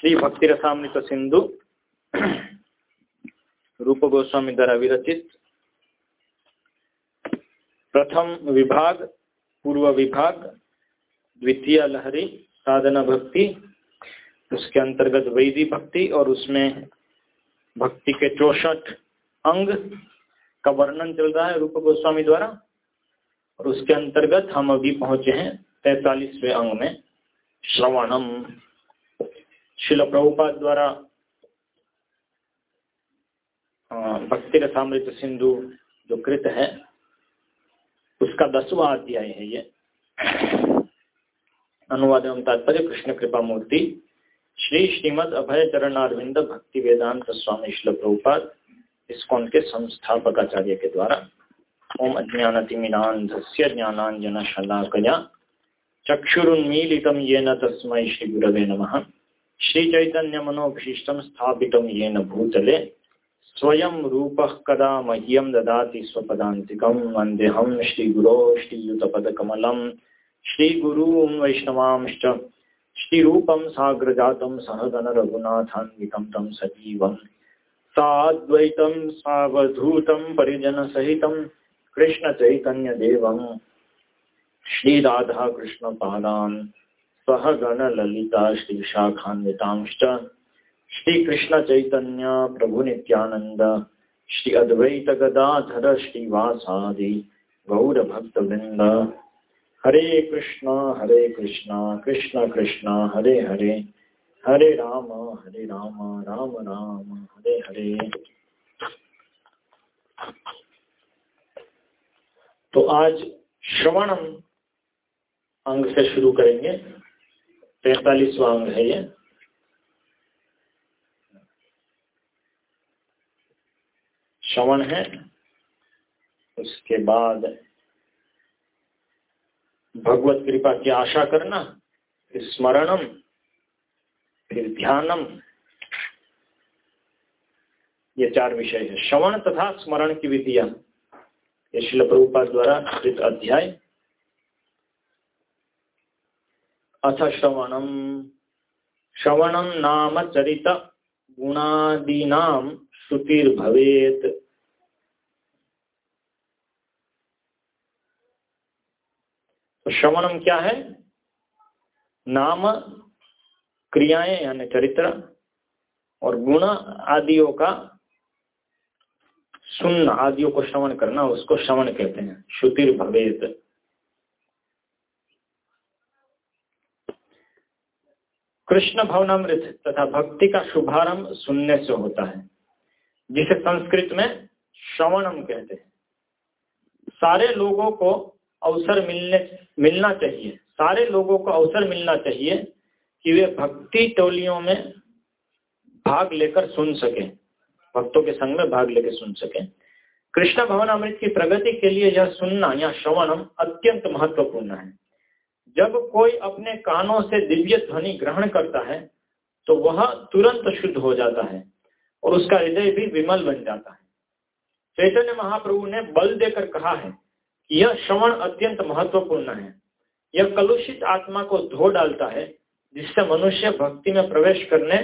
श्री भक्ति रसामृत सिंधु, रूप गोस्वामी द्वारा विरचित प्रथम विभाग, पूर्व विभाग, द्वितीय लहरी, साधना भक्ति, उसके अंतर्गत वैदी भक्ति और उसमें भक्ति के चौसठ अंग का वर्णन चल रहा है रूप गोस्वामी द्वारा। और उसके अंतर्गत हम अभी पहुँचे हैं तैतालीसवें अंग में, श्रवणम। शिल प्रभुपाद द्वारा भक्ति रसामृत सिंधु जो कृत है, उसका दसवा अध्याय है ये। अनुवाद एवं तात्पर्य, कृष्ण कृपा मूर्ति। श्री श्रीमद अभय चरणारविंद भक्ति वेदांत स्वामी शिल प्रभुपाद, इसकोन के संस्थापक आचार्य के द्वारा। ओम अज्ञानतिमिनांधस्य ज्ञानांजन शलाकया चक्षुरुन्मीलितं येन तस्मै श्रीगुरवे नमः। श्रीचैतन्यमनोभीष्टं स्थापितं येन भूतले। स्वयं रूपः कदा मह्यं ददाति स्वपदान्तिकं। वन्देऽहं श्रीगुरो श्रीयुतपदकमलं। श्रीगुरून् वैष्णवांश्च। श्रीरूपं साग्रजातं सहगणरघुनाथान्वितं तं सजीवम् साद्वैतं सावधूतं परिजनसहितं कृष्णचैतन्यदेवं। श्रीराधाकृष्णपादान्। सह गणललिता श्रीशाखान्वितांश्च। श्रीकृष्णचैतन्य प्रभुनित्यानन्द श्री अद्वैत गदाधर श्रीवासादि गौरभक्तवृन्द। हरे कृष्ण हरे कृष्ण कृष्ण कृष्ण, हरे हरे। हरे राम हरे राम राम राम, हरे हरे। तो आज श्रवणम अंग से शुरू करेंगे। तैतालीसवा अंग है ये। श्रवण है, उसके बाद भगवत कृपा की आशा करना, फिर स्मरणम, फिर ध्यानम। ये चार विषय है। श्रवण तथा स्मरण की विधियाँ। ये शिल प्रभुपाद द्वारा अध्याय अथ श्रवणम। श्रवणम नाम चरित श्रुतिर्भवेत। तो श्रवणम क्या है? नाम, क्रियाएँ यानी चरित्र और गुण आदियों का सुनना, आदियों को श्रवण करना, उसको श्रवण कहते हैं। श्रुतिर भवेद कृष्ण भवनामृत तथा भक्ति का शुभारंभ सुनने से होता है, जिसे संस्कृत में श्रवणम कहते हैं। सारे लोगों को अवसर मिलने, मिलना चाहिए। सारे लोगों को अवसर मिलना चाहिए कि वे भक्ति टोलियों में भाग लेकर सुन सके, भक्तों के संग में भाग लेकर सुन सके। कृष्ण भवन अमृत की प्रगति के लिए यह सुनना या श्रवणम अत्यंत महत्वपूर्ण है। जब कोई अपने कानों से दिव्य ध्वनि ग्रहण करता है तो वह तुरंत शुद्ध हो जाता है और उसका हृदय भी विमल बन जाता है। चैतन्य महाप्रभु ने बल देकर कहा है कि यह श्रवण अत्यंत महत्वपूर्ण है। यह कलुषित आत्मा को धो डालता है, जिससे मनुष्य भक्ति में प्रवेश करने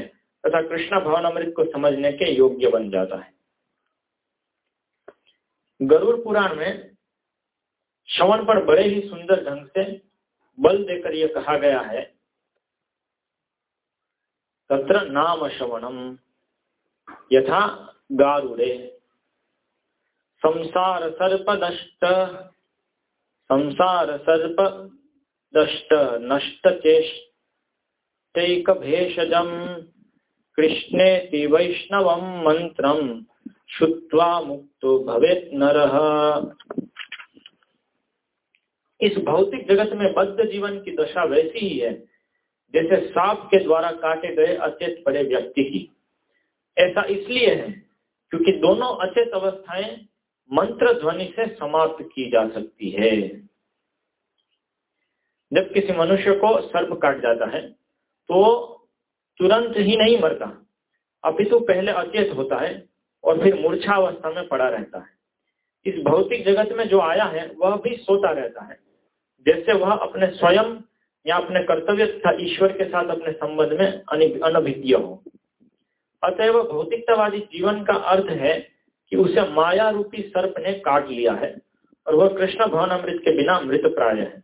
तथा कृष्ण भवन अमृत को समझने के योग्य बन जाता है। गरुड़ पुराण में श्रवण पर बड़े ही सुंदर ढंग से बल देकर यह कहा गया है, तत्र नाम श्रवणम यथा गारुड़े। संसार सर्प दष्ट संसार सर्प दष्ट नष्ट चेष्टैक भेषजम कृष्णे वैष्णव मंत्र शुत्वा मुक्तो भवेत नर। इस भौतिक जगत में बद्ध जीवन की दशा वैसी ही है, जैसे सांप के द्वारा काटे गए अचेत पड़े व्यक्ति की। ऐसा इसलिए है क्योंकि दोनों अचेत अवस्थाएँ मंत्र ध्वनि से समाप्त की जा सकती है। जब किसी मनुष्य को सर्प काट जाता है तो तुरंत ही नहीं मरता। अपितु पहले अचेत होता है और फिर मूर्छा अवस्था में पड़ा रहता है। इस भौतिक जगत में जो आया है, वह भी सोता रहता है। जैसे वह अपने स्वयं या अपने कर्तव्य तथा ईश्वर के साथ अपने संबंध में अनभिज्ञ हो। अतएव भौतिकतावादी जीवन का अर्थ है कि उसे माया रूपी सर्प ने काट लिया है और वह कृष्ण भवन अमृत के बिना मृत प्राय है।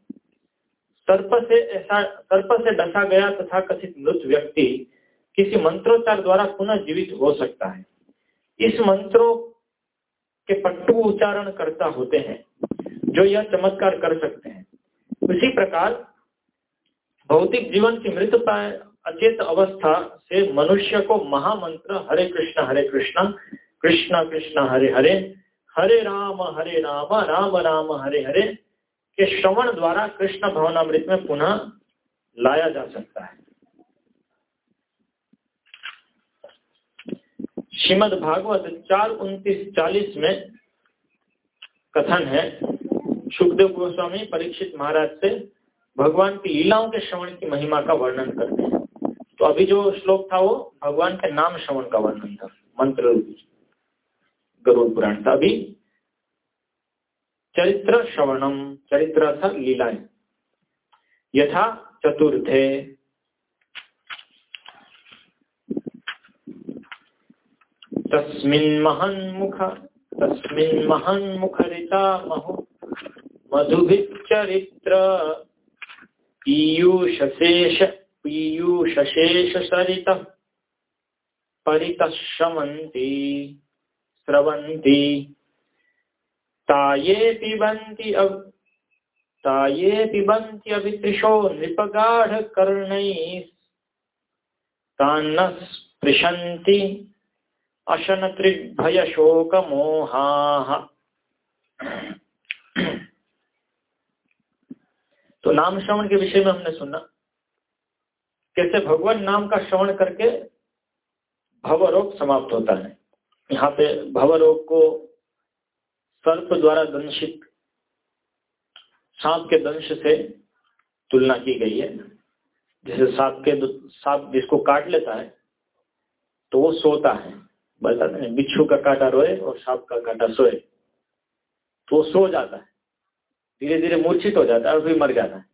सर्प से ऐसा, सर्प से डसा गया तथा कथित मृत व्यक्ति किसी मंत्रोच्चार द्वारा पुनः जीवित हो सकता है। इस मंत्रों के पट्टू उच्चारण करता होते हैं, जो यह चमत्कार कर सकते हैं। उसी प्रकार भौतिक जीवन की मृत अचेत अवस्था से मनुष्य को महामंत्र हरे कृष्ण हरे कृष्ण कृष्ण कृष्ण, हरे हरे हरे राम हरे राम राम राम, हरे हरे के श्रवण द्वारा कृष्ण भवनामृत में पुनः लाया जा सकता है। श्रीमद भागवत चार उन्तीस चालीस में कथन है सुखदेव गोस्वामी परीक्षित महाराज से भगवान की लीलाओं के श्रवण की महिमा का वर्णन करते हैं। तो अभी जो श्लोक था वो, भगवान के नाम श्रवण का वर्णन था, मंत्र गरुड़ पुराण था। अभी चरित्र श्रवणम, चरित्र था लीलाएँ। यथा चतुर्थे। तस्मिन् महन्मुख, तस्मिन् महन्मुखरिता महु मधुभिच्चरित्र। पीयूषशेष पीयूषशेष सरितः परितश्रमन्ति, स्रवन्ति। ताये पिबन्ति अब ताये पिबन्ति अभितृशो नृपगाढकर्णैः। तान्न स्पृशन्ति अशन त्रिभय शोक मोहा तो नाम श्रवण के विषय में हमने सुना कैसे भगवान नाम का श्रवण करके भवरोग समाप्त होता है। यहाँ पे भवरोग को सर्प द्वारा दंशित सांप के दंश से तुलना की गई है। जैसे सांप के सांप जिसको काट लेता है तो वो सोता है। बताते हैं, बिच्छू का काटा रोए और सांप का काटा सोए तो वो सो जाता है। धीरे धीरे मूर्छित हो जाता है और फिर मर जाता है।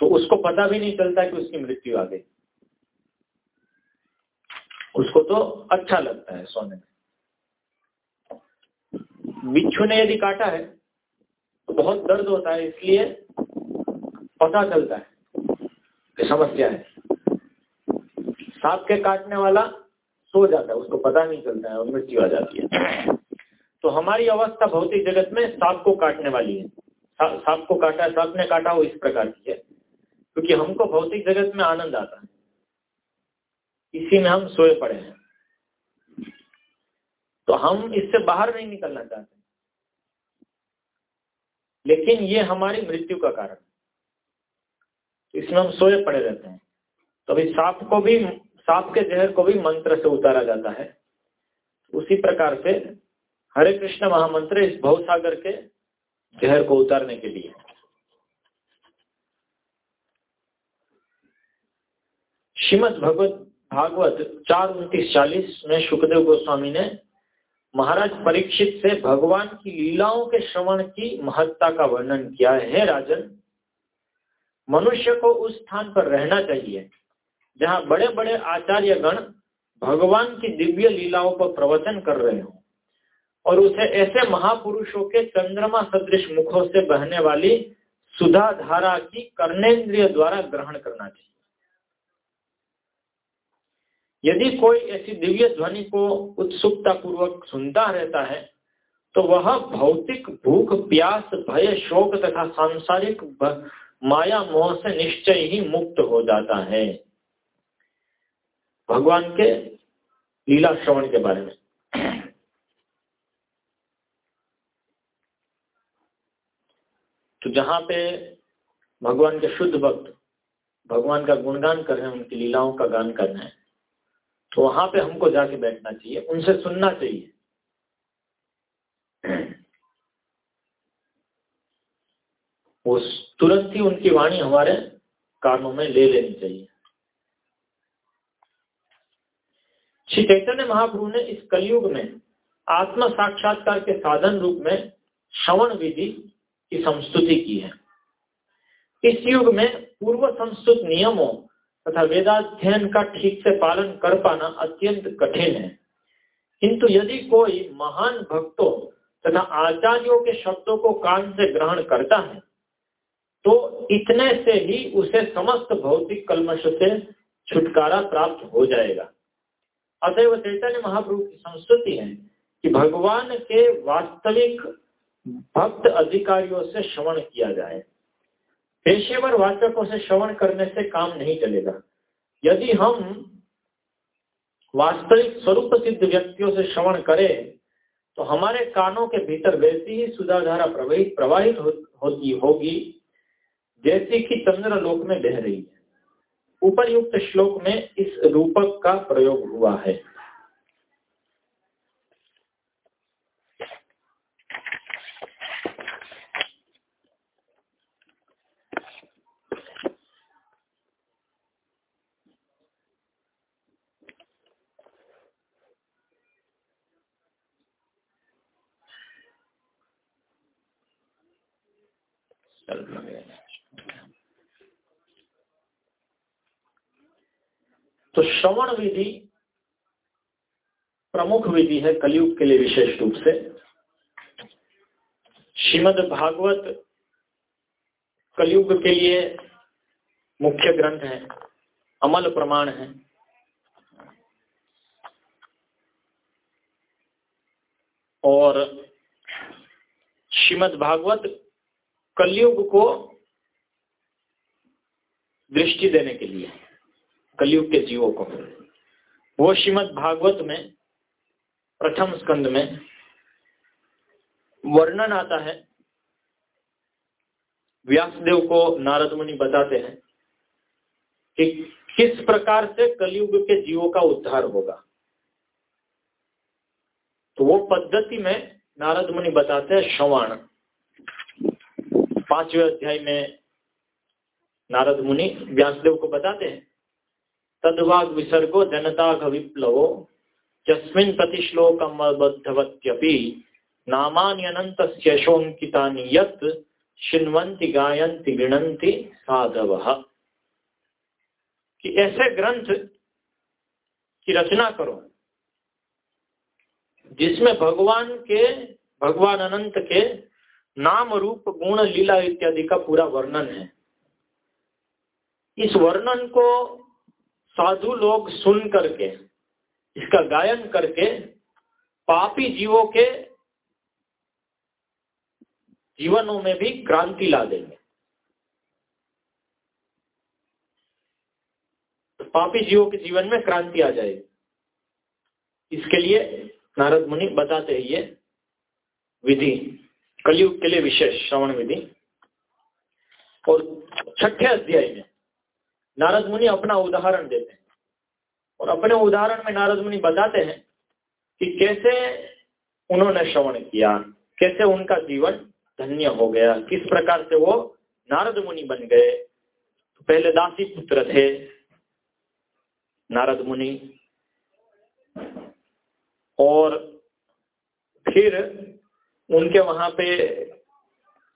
तो उसको पता भी नहीं चलता कि उसकी मृत्यु आ गई। उसको तो अच्छा लगता है सोने में। बिच्छू ने यदि काटा है तो बहुत दर्द होता है, इसलिए पता चलता है कि समस्या है। सांप के काटने वाला सो जाता है, उसको पता नहीं चलता है और मृत्यु आ जाती है। तो हमारी अवस्था भौतिक जगत में सांप को काटने वाली है। सांप को काटा, सांप ने काटा, वो इस प्रकार की है। क्योंकि हमको भौतिक जगत में आनंद आता है। इसी में हम सोए पड़े हैं। तो हम इससे बाहर नहीं निकलना चाहते। लेकिन ये हमारी मृत्यु का कारण है। इसमें हम सोए पड़े रहते हैं। तो अभी सांप को भी, सांप के जहर को भी मंत्र से उतारा जाता है। उसी प्रकार से हरे कृष्ण महामंत्र इस भवसागर के जहर को उतारने के लिए। श्रीमद भगवत भागवत चार उन्तीस चालीस में सुखदेव गोस्वामी ने महाराज परीक्षित से भगवान की लीलाओं के श्रवण की महत्ता का वर्णन किया है। राजन, मनुष्य को उस स्थान पर रहना चाहिए, जहाँ बड़े बड़े आचार्य गण भगवान की दिव्य लीलाओं पर प्रवचन कर रहे हो। और उसे ऐसे महापुरुषों के चंद्रमा सदृश मुखों से बहने वाली सुधा धारा की कर्णेन्द्रिय द्वारा ग्रहण करना चाहिए। यदि कोई ऐसी दिव्य ध्वनि को उत्सुकता पूर्वक सुनता रहता है तो वह भौतिक भूख, प्यास, भय, शोक तथा सांसारिक माया मोह से निश्चय ही मुक्त हो जाता है। भगवान के लीला श्रवण के बारे में तो जहाँ पे भगवान के शुद्ध भक्त, भगवान का गुणगान कर रहे हैं, उनकी लीलाओं का गान कर रहे हैं तो वहाँ पे हमको जाके बैठना चाहिए, उनसे सुनना चाहिए। वो तुरंत ही उनकी वाणी हमारे कानों में ले लेनी चाहिए। श्री चैतन्य महाप्रभु ने इस कलयुग में आत्म साक्षात्कार के साधन रूप में श्रवण विधि की संस्तुति की है। इस युग में पूर्व संस्तुत नियमों तथा वेदाध्ययन का ठीक से पालन कर पाना अत्यंत कठिन है। किंतु यदि कोई महान भक्तों तथा आचार्यों के शब्दों को कान से ग्रहण करता है तो इतने से ही उसे समस्त भौतिक कलमश से छुटकारा प्राप्त हो जाएगा। अतएव चैतन्य महाप्रभु की संस्कृति है कि भगवान के वास्तविक भक्त अधिकारियों से श्रवण किया जाए। पेशेवर वाचकों से श्रवण करने से काम नहीं चलेगा। यदि हम वास्तविक स्वरूप सिद्ध व्यक्तियों से श्रवण करें तो हमारे कानों के भीतर वैसी ही सुधाधारा प्रवाहित प्रवाहित होती होगी, जैसी कि चंद्रलोक में बह रही है। उपरयुक्त श्लोक में इस रूपक का प्रयोग हुआ है। तो श्रवण विधि प्रमुख विधि है कलयुग के लिए विशेष रूप से। श्रीमद भागवत कलयुग के लिए मुख्य ग्रंथ है, अमल प्रमाण है। और श्रीमद भागवत कलयुग को दृष्टि देने के लिए कलयुग के जीवों को। वो श्रीमद भागवत में, प्रथम स्कंद में वर्णन आता है। व्यासदेव को नारद मुनि बताते हैं कि किस प्रकार से कलयुग के जीवों का उद्धार होगा। तो वो पद्धति में नारद मुनि बताते हैं श्रवण। पाँचवें अध्याय में नारद मुनि व्यासदेव को बताते हैं तदवाग विसर्गो जनता विप्लवो। जस्मिन प्रतिश्लोकमबद्धवत्यपि नामान्यनंत शोकितानि यत् शिन्वंति गायंति गृणंति साधव। कि ऐसे ग्रंथ की रचना करो, जिसमें भगवान के, भगवान अनंत के नाम रूप, गुण, लीला इत्यादि का पूरा वर्णन है। इस वर्णन को साधु लोग सुन करके, इसका गायन करके, पापी जीवों के जीवनों में भी क्रांति ला देंगे। तो पापी जीवों के जीवन में क्रांति आ जाएगी। इसके लिए नारद मुनि बताते हैं ये विधि, कलयुग के लिए विशेष श्रवण विधि। और छठे अध्याय में नारद मुनि अपना उदाहरण देते हैं। और अपने उदाहरण में नारद मुनि बताते हैं कि कैसे उन्होंने श्रवण किया, कैसे उनका जीवन धन्य हो गया, किस प्रकार से वो नारद मुनि बन गए। तो पहले दासी पुत्र थे नारद मुनि। और फिर उनके वहाँ पे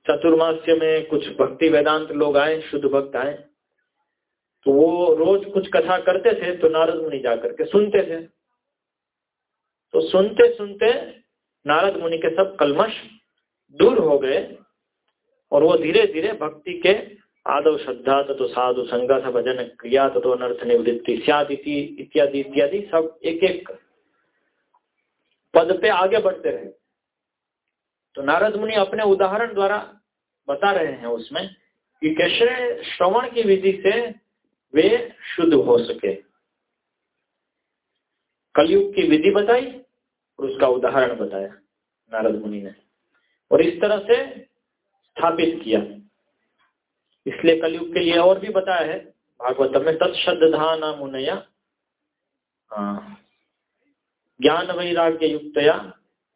चतुर्मास्य में कुछ भक्ति वेदांत लोग आए, शुद्ध भक्त आए। तो वो रोज कुछ कथा करते थे तो नारद मुनि जाकर के सुनते थे। तो सुनते सुनते नारद मुनि के सब कलमश दूर हो गए और वो धीरे धीरे भक्ति के आदव श्रद्धा तो साधु संगत भजन क्रिया तो अनर्थ निवृत्ति इत्यादि इत्यादि सब एक एक पद पे आगे बढ़ते रहे। तो नारद मुनि अपने उदाहरण द्वारा बता रहे हैं उसमें कि कैसे श्रवण की विधि से वे शुद्ध हो सके कलयुग की विधि बताई और उसका उदाहरण बताया, नारद मुनि ने और इस तरह से स्थापित किया इसलिए कलयुग के लिए और भी बताया है भागवत में तत्श्रद्धा मुनया। ज्ञान वैराग्य युक्तया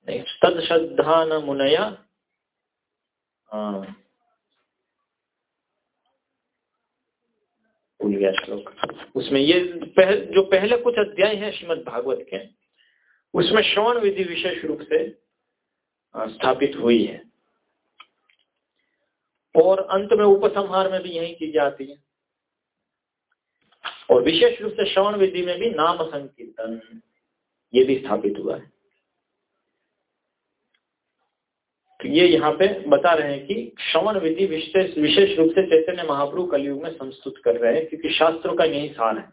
नहीं तत्श्रद्धा न मुनया हाँ। भूल गया श्लोक उसमें ये पह, जो पहले कुछ अध्याय हैं श्रीमद भागवत के उसमें श्रवण विधि विशेष रूप से स्थापित हुई है। और अंत में उपसंहार में भी यही चीज़ें आती है। और विशेष रूप से श्रवण विधि में भी नाम संकीर्तन ये भी स्थापित हुआ है तो ये यहाँ पे बता रहे हैं कि श्रवण विधि विशेष विशेष रूप से चैतन्य महाप्रभु कलयुग में संस्तुत कर रहे हैं, क्योंकि शास्त्रों का यही सार है।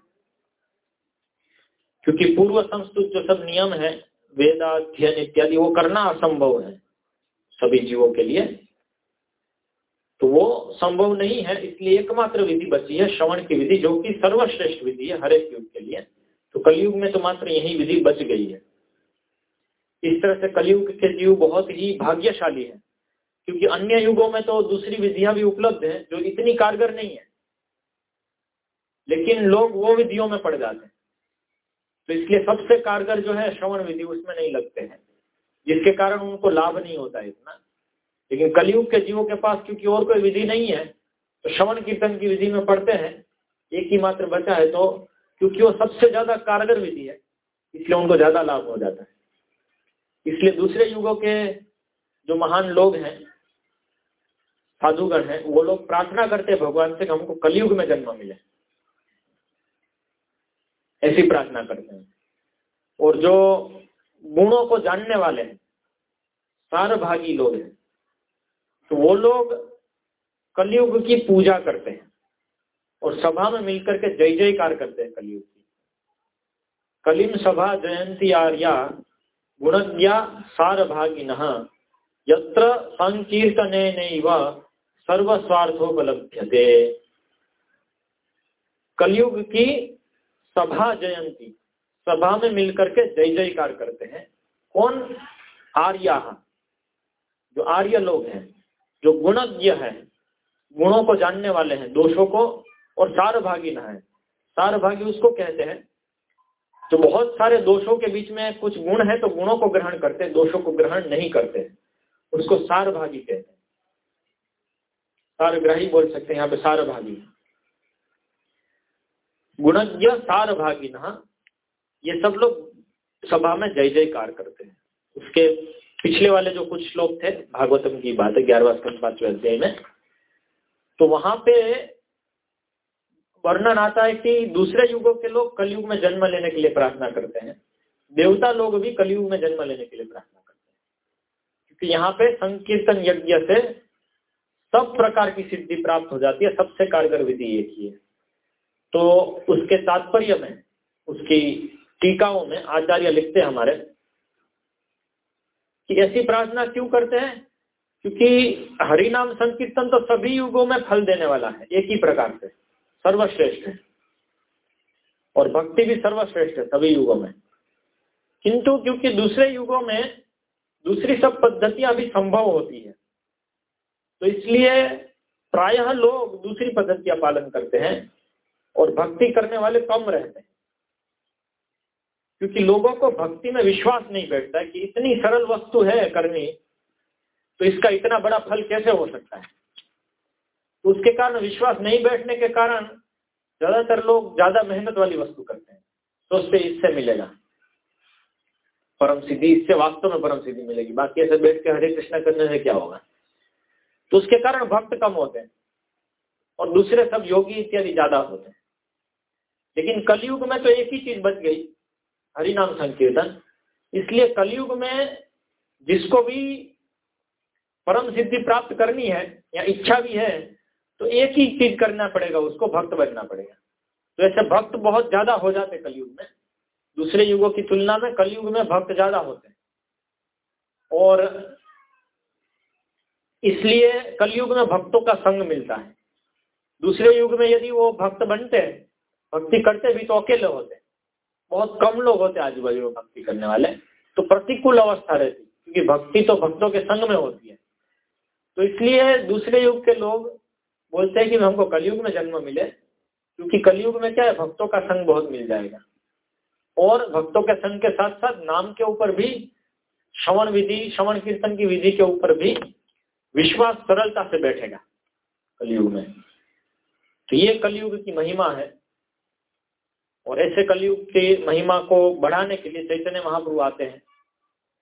क्योंकि पूर्व संस्तुत जो सब नियम है, वेदाध्ययन इत्यादि, वो करना असंभव है सभी जीवों के लिए। तो वो संभव नहीं है, इसलिए एकमात्र विधि बची है श्रवण की विधि, जो कि सर्वश्रेष्ठ विधि है हरेक युग के लिए। तो कलयुग में तो मात्र यही विधि बच गई है। इस तरह से कलयुग के जीव बहुत ही भाग्यशाली है। क्योंकि अन्य युगों में तो दूसरी विधियाँ भी उपलब्ध हैं, जो इतनी कारगर नहीं है। लेकिन लोग वो विधियों में पड़ जाते हैं। तो इसलिए सबसे कारगर जो है श्रवण विधि, उसमें नहीं लगते हैं। जिसके कारण उनको लाभ नहीं होता इतना। लेकिन कलयुग के जीवों के पास क्योंकि और कोई विधि नहीं है तो श्रवण कीर्तन की विधि में पढ़ते हैं। एक ही मात्र बचा है तो क्योंकि वो सबसे ज़्यादा कारगर विधि है, इसलिए उनको ज़्यादा लाभ हो जाता है। इसलिए दूसरे युगों के जो महान लोग हैं, साधुगण हैं, वो लोग प्रार्थना करते हैं भगवान से हमको कलयुग में जन्म मिले। ऐसी प्रार्थना करते हैं। और जो गुणों को जानने वाले हैं, सारभागी लोग हैं तो वो लोग कलयुग की पूजा करते हैं और सभा में मिलकर के जय जयकार करते हैं कलयुग की। कलिम सभा जयंती आर्या गुणज्ञा सारभागिन। यत्र संकीर्तने कलयुग की सभा जयंती। सभा में मिलकर के जय जयकार करते हैं। कौन? आर्या। जो आर्य लोग हैं, जो गुणज्ञ है, गुणों को जानने वाले हैं, दोषों को, और सारभागी न है। सारभागी उसको कहते हैं तो बहुत सारे दोषों के बीच में कुछ गुण है तो गुणों को ग्रहण करते दोषों को ग्रहण नहीं करते उसको सारभागी कहते हैं। सारग्राही बोल सकते हैं यहाँ पे, सारभागी। गुणज्ञ सारभागी न ये सब लोग सभा में जय जयकार करते हैं। उसके पिछले वाले जो कुछ श्लोक थे, भागवतम की बात है ग्यारहवा स्कंद पाँचवें अध्याय में तो वहाँ पे वर्णन आता है कि दूसरे युगों के लोग कलयुग में जन्म लेने के लिए प्रार्थना करते हैं। देवता लोग भी कलयुग में जन्म लेने के लिए प्रार्थना करते हैं। क्योंकि यहाँ पे संकीर्तन यज्ञ से सब प्रकार की सिद्धि प्राप्त हो जाती है, सबसे कारगर विधि एक ही है। तो उसके तात्पर्य में, उसकी टीकाओं में आचार्य लिखते हैं हमारे, कि ऐसी प्रार्थना क्यों करते हैं? क्योंकि हरिनाम संकीर्तन तो सभी युगों में फल देने वाला है, एक ही प्रकार से। सर्वश्रेष्ठ है। और भक्ति भी सर्वश्रेष्ठ है सभी युगों में। किंतु क्योंकि दूसरे युगों में दूसरी सब पद्धतियाँ भी संभव होती है तो इसलिए प्रायः लोग दूसरी पद्धतियाँ पालन करते हैं और भक्ति करने वाले कम रहते हैं। क्योंकि लोगों को भक्ति में विश्वास नहीं बैठता कि इतनी सरल वस्तु है करनी तो इसका इतना बड़ा फल कैसे हो सकता है? उसके कारण विश्वास नहीं बैठने के कारण ज़्यादातर लोग ज़्यादा मेहनत वाली वस्तु करते हैं। सोचते इससे मिलेगा। परम सिद्धि, इससे वास्तव में परम सिद्धि मिलेगी। बाकी ऐसे बैठ के हरे कृष्णा करने से क्या होगा? तो उसके कारण भक्त कम होते हैं और दूसरे सब योगी इत्यादि ज़्यादा होते हैं। लेकिन कलयुग में तो एक ही चीज़ बच गई, हरिनाम संकीर्तन। इसलिए कलयुग में जिसको भी परम सिद्धि प्राप्त करनी है या इच्छा भी है तो एक ही चीज़ करना पड़ेगा, उसको भक्त बनना पड़ेगा। तो ऐसे भक्त बहुत ज़्यादा हो जाते कलयुग में। दूसरे युगों की तुलना में कलयुग में भक्त ज़्यादा होते हैं। और इसलिए कलयुग में भक्तों का संग मिलता है। दूसरे युग में यदि वो भक्त बनते हैं, भक्ति करते भी तो अकेले होते हैं। बहुत कम लोग होते आजू बाजू में भक्ति करने वाले। तो प्रतिकूल अवस्था रहती क्योंकि भक्ति तो भक्तों के संग में होती है। तो इसलिए दूसरे युग के लोग बोलते हैं कि हमको कलयुग में जन्म मिले, क्योंकि कलयुग में क्या है, भक्तों का संग बहुत मिल जाएगा। और भक्तों के संग के साथ साथ नाम के ऊपर भी, श्रवण विधि, श्रवण कीर्तन की विधि के ऊपर भी विश्वास सरलता से बैठेगा कलयुग में। तो ये कलयुग की महिमा है। और ऐसे कलयुग के महिमा को बढ़ाने के लिए चैतन्य महाप्रभु आते हैं।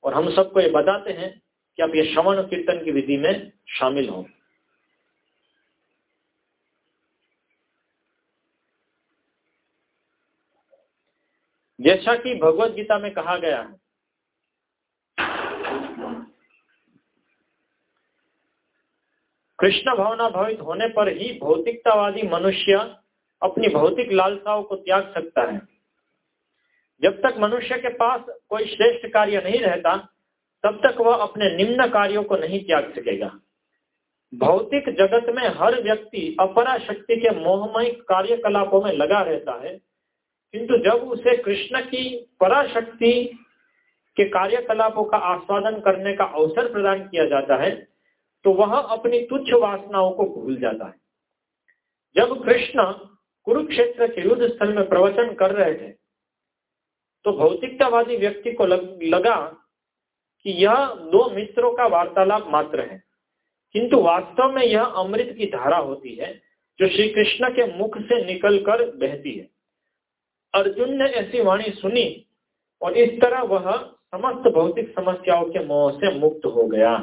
और हम सबको ये बताते हैं कि आप ये श्रवण कीर्तन की विधि में शामिल हों। जैसा कि भगवत गीता में कहा गया है। कृष्ण भावना भावित होने पर ही भौतिकतावादी मनुष्य अपनी भौतिक लालसाओं को त्याग सकता है। जब तक मनुष्य के पास कोई श्रेष्ठ कार्य नहीं रहता, तब तक वह अपने निम्न कार्यों को नहीं त्याग सकेगा। भौतिक जगत में हर व्यक्ति अपरा शक्ति के मोहमय कार्यकलापों में लगा रहता है। किंतु जब उसे कृष्ण की पराशक्ति के कार्यकलापों का आस्वादन करने का अवसर प्रदान किया जाता है तो वह अपनी तुच्छ वासनाओं को भूल जाता है। जब कृष्ण कुरुक्षेत्र के युद्ध स्थल में प्रवचन कर रहे थे तो भौतिकतावादी व्यक्ति को लगा कि यह दो मित्रों का वार्तालाप मात्र है। किंतु वास्तव में यह अमृत की धारा होती है, जो श्री कृष्ण के मुख से निकलकर बहती है। अर्जुन ने ऐसी वाणी सुनी और इस तरह वह समस्त भौतिक समस्याओं के मोह से मुक्त हो गया।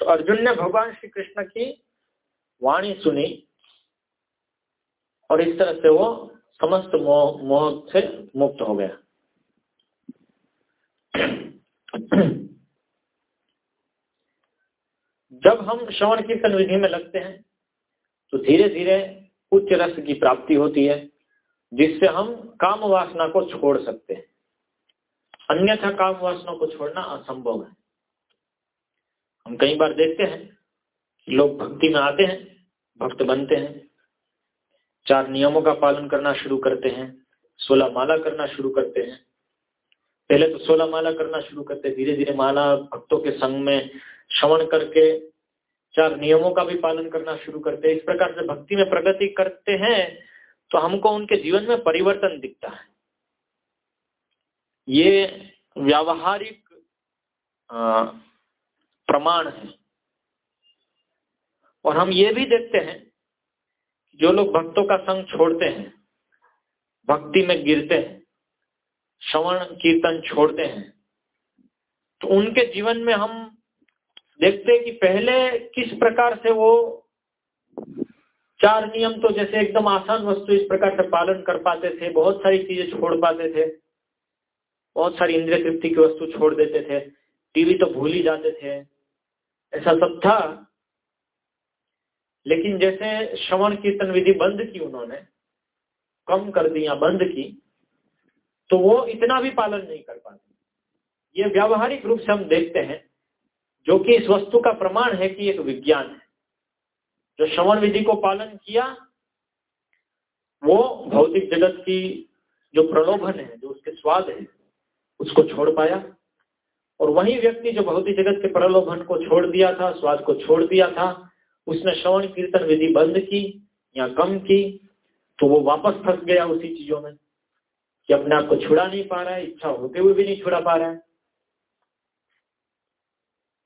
तो अर्जुन ने भगवान श्री कृष्ण की वाणी सुनी और इस तरह से वो समस्त मोह मोह से मुक्त हो गया। जब हम श्रवण कीर्तन विधि में लगते हैं तो धीरे धीरे उच्च रस की प्राप्ति होती है। जिससे हम काम वासना को छोड़ सकते हैं। अन्यथा काम वासना को छोड़ना असंभव है। हम कई बार देखते हैं लोग भक्ति में आते हैं, भक्त बनते हैं, चार नियमों का पालन करना शुरू करते हैं सोलह माला करना शुरू करते हैं। पहले तो सोलह माला करना शुरू करते धीरे धीरे माला भक्तों के संग में श्रवण करके चार नियमों का भी पालन करना शुरू करते हैं। इस प्रकार से भक्ति में प्रगति करते हैं तो हमको उनके जीवन में परिवर्तन दिखता है। ये व्यावहारिक प्रमाण है। और हम ये भी देखते हैं जो लोग भक्तों का संग छोड़ते हैं, भक्ति में गिरते हैं, श्रवण, कीर्तन छोड़ते हैं तो उनके जीवन में हम देखते हैं कि पहले किस प्रकार से वो चार नियम तो जैसे एकदम आसान वस्तु इस प्रकार से पालन कर पाते थे, बहुत सारी चीज़ें छोड़ पाते थे, बहुत सारी इंद्रिय तृप्ति की वस्तु छोड़ देते थे, टीवी तो भूल ही जाते थे, ऐसा सब था। लेकिन जैसे श्रवण कीर्तन विधि बंद की उन्होंने, कम कर दी या बंद की तो वो इतना भी पालन नहीं कर पाते। ये व्यावहारिक रूप से हम देखते हैं, जो कि इस वस्तु का प्रमाण है कि एक विज्ञान है। जो श्रवण विधि को पालन किया, वो भौतिक जगत की जो प्रलोभन है, जो उसके स्वाद है, उसको छोड़ पाया। और वही व्यक्ति जो भौतिक जगत के प्रलोभन को छोड़ दिया था, स्वाद को छोड़ दिया था, उसने श्रवण कीर्तन विधि बंद की या कम की तो वो वापस फंस गया उसी चीज़ों में कि अपने आप को छुड़ा नहीं पा रहा है, इच्छा होते हुए भी नहीं छुड़ा पा रहा है।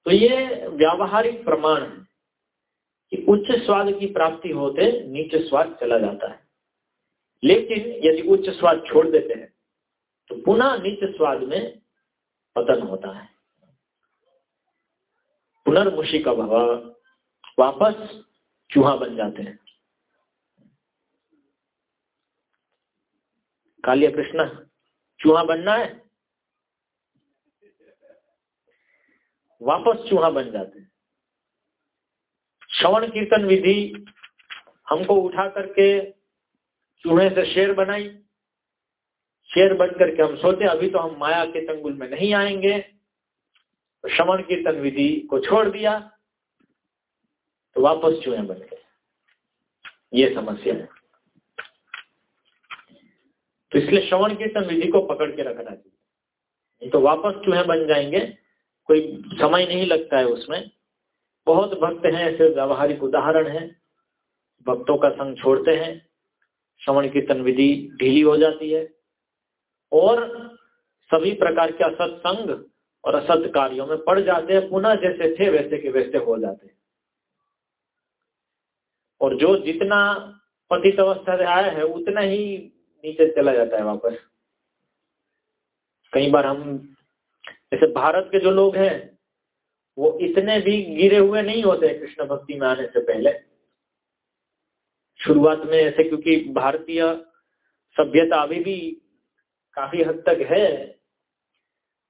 तो ये व्यावहारिक प्रमाण है। कि उच्च स्वाद की प्राप्ति होते नीचे स्वाद चला जाता है। लेकिन यदि उच्च स्वाद छोड़ देते हैं तो पुनः नीचे स्वाद में पतन होता है। पुनर्मुषी का भव, वापस चूहा बन जाते हैं। कालिया कृष्ण, चूहा बनना है? वापस चूहा बन जाते हैं। श्रवण कीर्तन विधि हमको उठा करके चूहे से शेर बनाई। शेर बन करके हम सोचे अभी तो हम माया के तंगुल में नहीं आएँगे। तो श्रवण कीर्तन विधि को छोड़ दिया तो वापस चूहे बन गए। ये समस्या है। तो इसलिए श्रवण कीर्तन विधि को पकड़ के रखना चाहिए। नहीं तो वापस चूहे बन जाएँगे, कोई समय नहीं लगता है उसमें। बहुत भक्त हैं, ऐसे व्यावहारिक उदाहरण है। भक्तों का संग छोड़ते हैं। श्रवण कीर्तन विधि ढीली हो जाती है। और सभी प्रकार के असत संग और असत कार्यों में पड़ जाते हैं, पुनः जैसे थे, वैसे के वैसे हो जाते हैं। और जो जितना पतित अवस्था से आया है, उतना ही नीचे चला जाता है वापस। कई बार हम, जैसे भारत के जो लोग हैं वो इतने भी गिरे हुए नहीं होते कृष्ण भक्ति में आने से पहले। शुरुआत में ऐसे क्योंकि भारतीय सभ्यता अभी भी काफ़ी हद तक है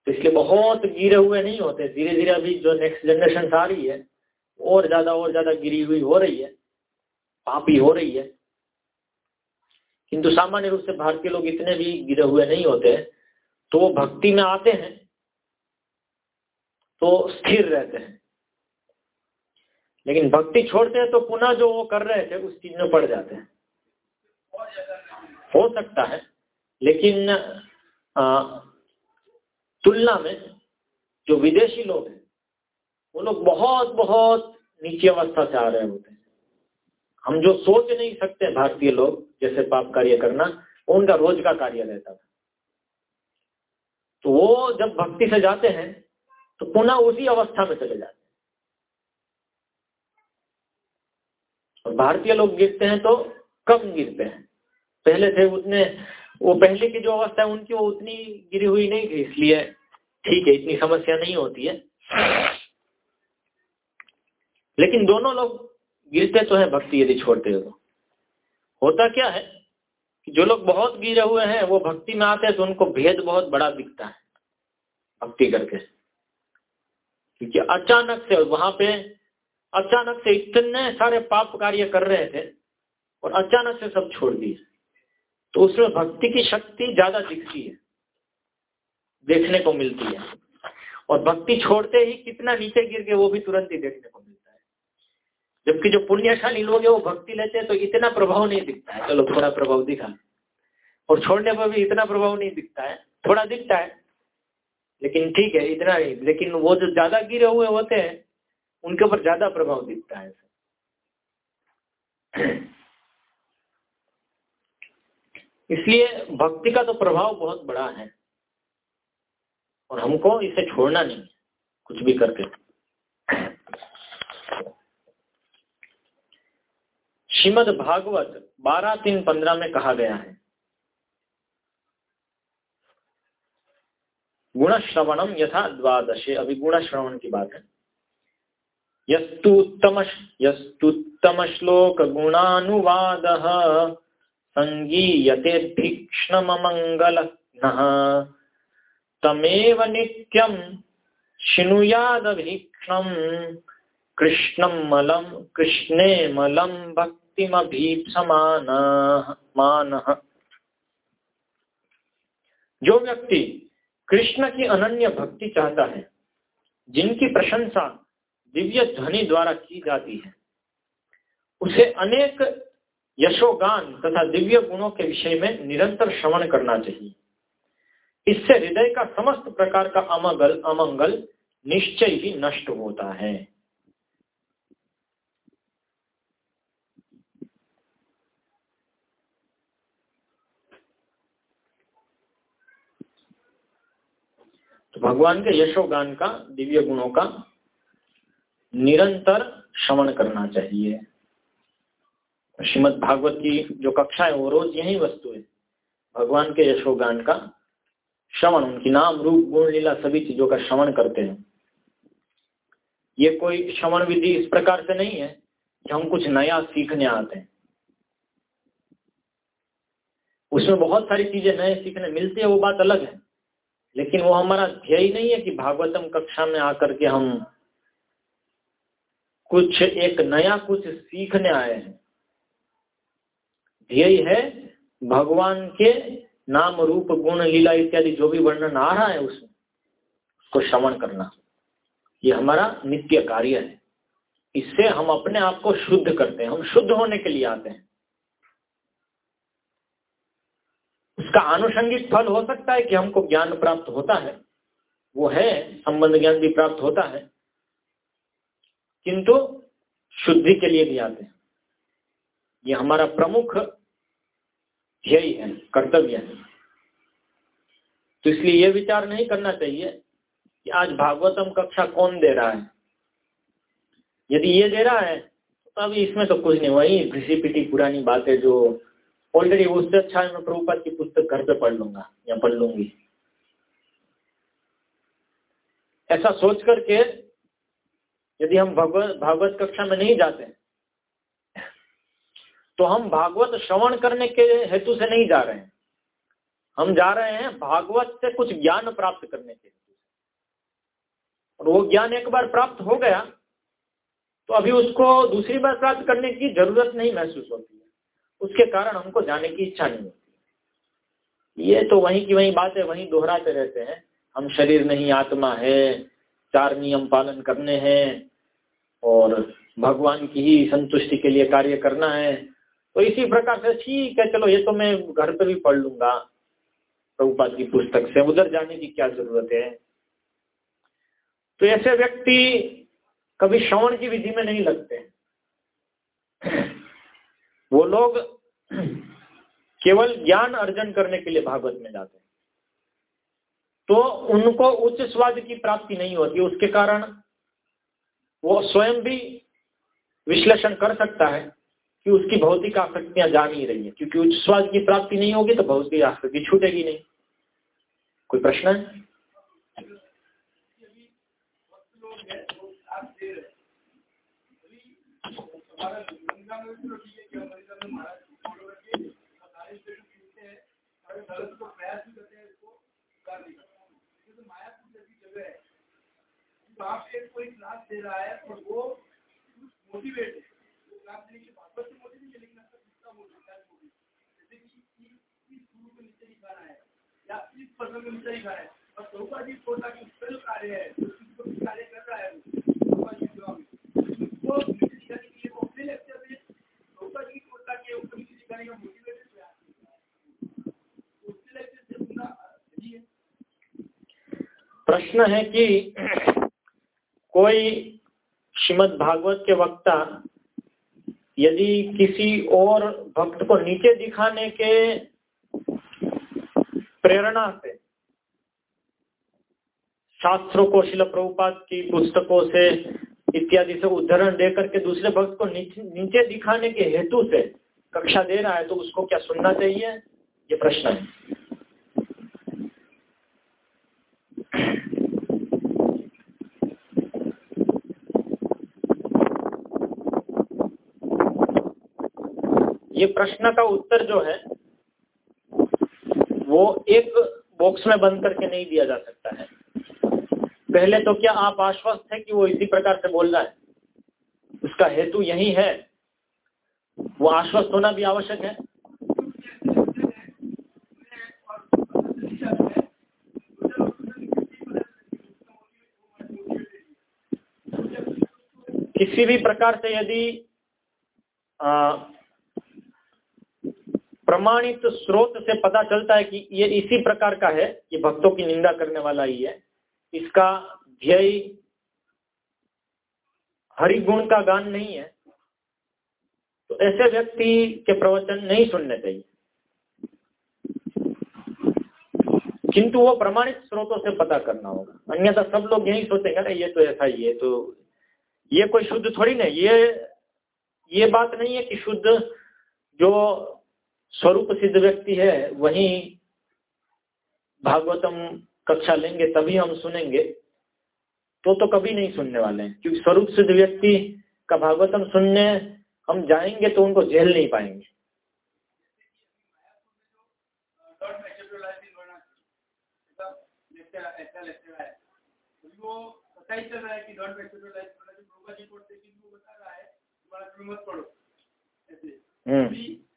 तो इसलिए बहुत गिरे हुए नहीं होते। धीरे धीरे अभी जो नेक्स्ट जनरेशन आ रही है, और ज़्यादा और ज़्यादा गिरी हुई हो रही है, पापी हो रही है। किंतु सामान्य रूप से भारतीय लोग इतने भी गिरे हुए नहीं होते तो वो भक्ति में आते हैं। तो स्थिर रहते हैं। लेकिन भक्ति छोड़ते हैं तो पुनः जो वो कर रहे थे, उस चीज़ में पड़ जाते हैं। हो सकता है, लेकिन तुलना में जो विदेशी लोग हैं, वो लोग बहुत बहुत नीची अवस्था से आ रहे होते हैं। हम जो सोच नहीं सकते भारतीय लोग, जैसे पाप कार्य करना उनका रोज का कार्य रहता था। तो वो जब भक्ति से जाते हैं तो पुनः उसी अवस्था में चले जाते हैं। भारतीय लोग गिरते हैं तो कम गिरते हैं। पहले थे उतने, वो पहले की जो अवस्था है उनकी वो उतनी गिरी हुई नहीं थी, इसलिए ठीक है, इतनी समस्या नहीं होती है। लेकिन दोनों लोग गिरते तो हैं भक्ति यदि छोड़ते हो तो। होता क्या है कि जो लोग बहुत गिरे हुए हैं, वो भक्ति में आते हैं तो उनको भेद बहुत बड़ा दिखता है, भक्ति करके। क्योंकि अचानक से वहाँ पे, अचानक से इतने सारे पाप कार्य कर रहे थे और अचानक से सब छोड़ दिए। तो उसमें भक्ति की शक्ति ज़्यादा दिखती है, देखने को मिलती है। और भक्ति छोड़ते ही कितना नीचे गिर के वो भी तुरंत ही देखने को मिलता है। जबकि जो पुण्यशाली लोग है, वो भक्ति लेते हैं तो इतना प्रभाव नहीं दिखता है। चलो थोड़ा प्रभाव दिखा। और छोड़ने पर भी इतना प्रभाव नहीं दिखता है। थोड़ा दिखता है। लेकिन ठीक है, इतना ही। लेकिन वो जो ज़्यादा गिरे हुए होते हैं, उनके ऊपर ज़्यादा प्रभाव दिखता है इसलिए भक्ति का तो प्रभाव बहुत बड़ा है, और हमको इसे छोड़ना नहीं कुछ भी करके। श्रीमद भागवत बारह तीन पंद्रह में कहा गया है गुण श्रवणम यथा द्वादशे। अभी गुण श्रवण की बात है। यस्तुत्तम यस्तुत्तम श्लोक गुणानुवाद। संगीयते भीक्षणमंगल तमेव नित्यम भीक्षण कृष्णम मलम कृष्णे मलम भक्त भक्तिमभीप्समान। मान। जो व्यक्ति कृष्ण की अनन्य भक्ति चाहता है, जिनकी प्रशंसा दिव्य ध्वनि द्वारा की जाती है, उसे अनेक यशोगान तथा दिव्य गुणों के विषय में निरंतर श्रवण करना चाहिए। इससे हृदय का समस्त प्रकार का अमंगल अमंगल निश्चय ही नष्ट होता है तो भगवान के यशोगान का, दिव्य गुणों का निरंतर श्रवण करना चाहिए। श्रीमद भागवत की जो कक्षा है, वो रोज यही वस्तु है। भगवान के यशोगान का श्रवण, उनकी नाम, रूप, गुण, लीला, सभी चीज़ों का श्रवण करते हैं। ये कोई श्रवण विधि इस प्रकार से नहीं है कि हम कुछ नया सीखने आते हैं। उसमें बहुत सारी चीज़ें नए सीखने मिलती है, वो बात अलग है। लेकिन वो हमारा ध्येय नहीं है कि भागवतम कक्षा में आकर के हम कुछ एक नया कुछ सीखने आए हैं। ध्येय है भगवान के नाम रूप, गुण, लीला इत्यादि जो भी वर्णन आ रहा है उसमें, उसको श्रवण करना। ये हमारा नित्य कार्य है। इससे हम अपने आप को शुद्ध करते हैं। हम शुद्ध होने के लिए आते हैं। उसका आनुषंगिक फल हो सकता है कि हमको ज्ञान प्राप्त होता है, वो है, संबंध ज्ञान भी प्राप्त होता है, किंतु शुद्धि के लिए भी आते हैं। ये हमारा प्रमुख ध्येय है, कर्तव्य है। तो इसलिए ये विचार नहीं करना चाहिए कि आज भागवतम कक्षा कौन दे रहा है। यदि ये दे रहा है तो अभी इसमें तो कुछ नहीं, वही घिसी पिटी पुरानी बातें जो ऑलरेडी उससे अच्छा मैं प्रभुपाद की पुस्तक घर पे पढ़ लूँगा, या पढ़ लूँगी। ऐसा सोच करके यदि हम भगवत, भागवत कक्षा में नहीं जाते तो हम भागवत श्रवण करने के हेतु से नहीं जा रहे हैं। हम जा रहे हैं भागवत से कुछ ज्ञान प्राप्त करने के लिए और वो ज्ञान एक बार प्राप्त हो गया तो अभी उसको दूसरी बार प्राप्त करने की ज़रूरत नहीं महसूस होती। उसके कारण हमको जाने की इच्छा नहीं होती। ये तो वहीं की वहीं है वहीं दोहराते रहते हैं। हम शरीर नहीं आत्मा है, चार नियम पालन करने हैं और भगवान की ही संतुष्टि के लिए कार्य करना है। तो इसी प्रकार से ठीक है, चलो ये तो मैं घर पर भी पढ़ लूँगा। प्रभुपाद की पुस्तक से उधर जाने की क्या ज़रूरत है? तो ऐसे व्यक्ति कभी श्रवण की विधि में नहीं लगते वो लोग केवल ज्ञान अर्जन करने के लिए भागवत में जाते हैं। तो उनको उच्च स्वाद की प्राप्ति नहीं होती, उसके कारण वो स्वयं भी विश्लेषण कर सकता है कि उसकी भौतिक आसक्तियाँ जा नहीं रही है। क्योंकि उच्च स्वाद की प्राप्ति नहीं होगी तो भौतिक आसक्ति छूटेगी नहीं। कोई प्रश्न है। कार्य है उसको कार्य कर रहा है प्रभुपा जी जवाब उसको नीचे दिखाने के लिए वो अपने लेक्चर में प्रभुपा जी की छोटा के उसको नीचे दिखाने का मोटिवेटेड प्रयास उसके लेक्चर से सुनना सही है प्रश्न है कि कोई श्रीमद भागवत के वक्ता यदि किसी और भक्त को नीचे दिखाने के प्रेरणा से शास्त्रों को शिल प्रभुपात की पुस्तकों से इत्यादि से उदाहरण देकर के दूसरे भक्त को नीचे, दिखाने के हेतु से कक्षा दे रहा है तो उसको क्या सुनना चाहिए? ये प्रश्न है। ये प्रश्न का उत्तर जो है, वो एक बॉक्स में बंद करके नहीं दिया जा सकता है। पहले तो क्या आप आश्वस्त है कि वो इसी प्रकार से बोल रहा है? उसका हेतु यही है। वो आश्वस्त होना भी आवश्यक है। किसी भी प्रकार से यदि प्रमाणित स्रोत से पता चलता है कि ये इसी प्रकार का है, ये भक्तों की निंदा करने वाला ही है। इसका ध्यय हरिगुण का गान नहीं है। तो ऐसे व्यक्ति के प्रवचन नहीं सुनने चाहिए। किंतु वो प्रमाणित स्रोतों से पता करना होगा। अन्यथा सब लोग यही सोचेंगे ना ये तो ऐसा ही है तो ये कोई शुद्ध थोड़ी नहीं ये ये बात नहीं है कि शुद्ध जो स्वरूप सिद्ध व्यक्ति है, वही भागवतम कक्षा लेंगे, तभी हम सुनेंगे। तो तो कभी नहीं सुनने वाले हैं, क्योंकि स्वरूप सिद्ध व्यक्ति का भागवतम सुनने हम जाएँगे तो उनको झेल नहीं पाएँगे। ही है है ऐसे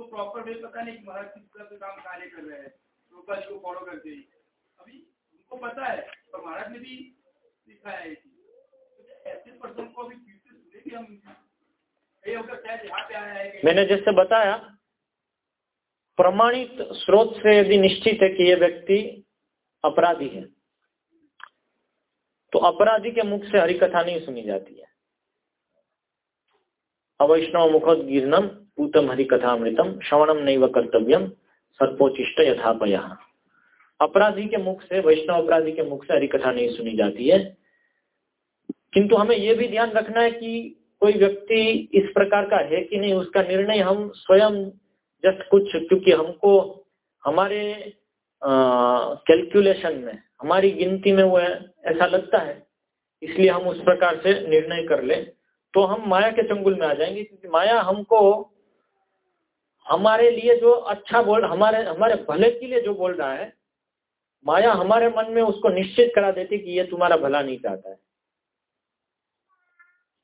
उसको प्रॉपर वे पता नहीं कि महाराज किस तरह से काम कार्य कर रहे हैं। रूपा जी को फॉलो करते ही। अभी उनको पता है और महाराज ने भी सिखाया है। तो ऐसे पर्सन को अभी फिर से सुने कि हम। यहाँ मैंने जैसे बताया, प्रमाणित स्रोत से यदि निश्चित है कि ये व्यक्ति अपराधी है तो अपराधी के मुख से हरि कथा नहीं सुनी जाती है। अवैष्णव मुखोदगीर्णम पूतम कथामृतम श्रवणम नहीं कर्तव्यम सर्पोचिष्ट यथापय। अपराधी के मुख से, वैष्णव अपराधी के मुख से हरि कथा नहीं सुनी जाती है। किंतु हमें यह भी ध्यान रखना है कि कोई व्यक्ति इस प्रकार का है कि नहीं, उसका निर्णय हम स्वयं जस्ट कुछ, क्योंकि हमको, हमारे कैलकुलेशन में, हमारी गिनती में वो ऐसा लगता है। इसलिए हम उस प्रकार से निर्णय कर ले। तो हम माया के चंगुल में आ जाएँगे, क्योंकि माया हमको हमारे लिए जो अच्छा बोल हमारे हमारे भले के लिए जो बोल रहा है माया हमारे मन में उसको निश्चित करा देती कि ये तुम्हारा भला नहीं चाहता है।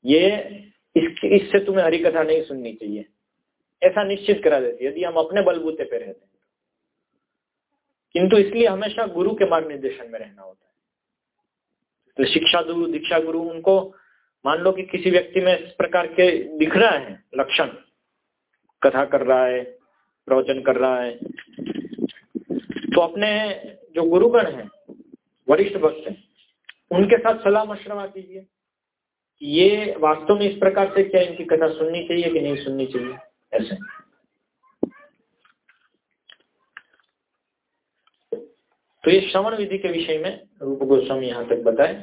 ये इस, इससे तुम्हें हरी कथा नहीं सुननी चाहिए। ऐसा निश्चित करा देती यदि हम अपने बलबूते पे रहते हैं। किंतु इसलिए हमेशा गुरु के मार्ग निर्देशन में रहना होता है। तो शिक्षा गुरु दीक्षा गुरु उनको मान लो कि किसी व्यक्ति में इस प्रकार के दिख रहा है लक्षण। कथा कर रहा है, प्रवचन कर रहा है। तो अपने जो गुरुगण हैं, वरिष्ठ भक्त हैं, उनके साथ सलाह मशरवा कीजिए ये वास्तव में इस प्रकार से क्या इनकी कथा सुननी चाहिए कि नहीं सुननी चाहिए? ऐसे। तो ये श्रवण विधि के विषय में रूप गोस्वामी यहाँ तक बताए।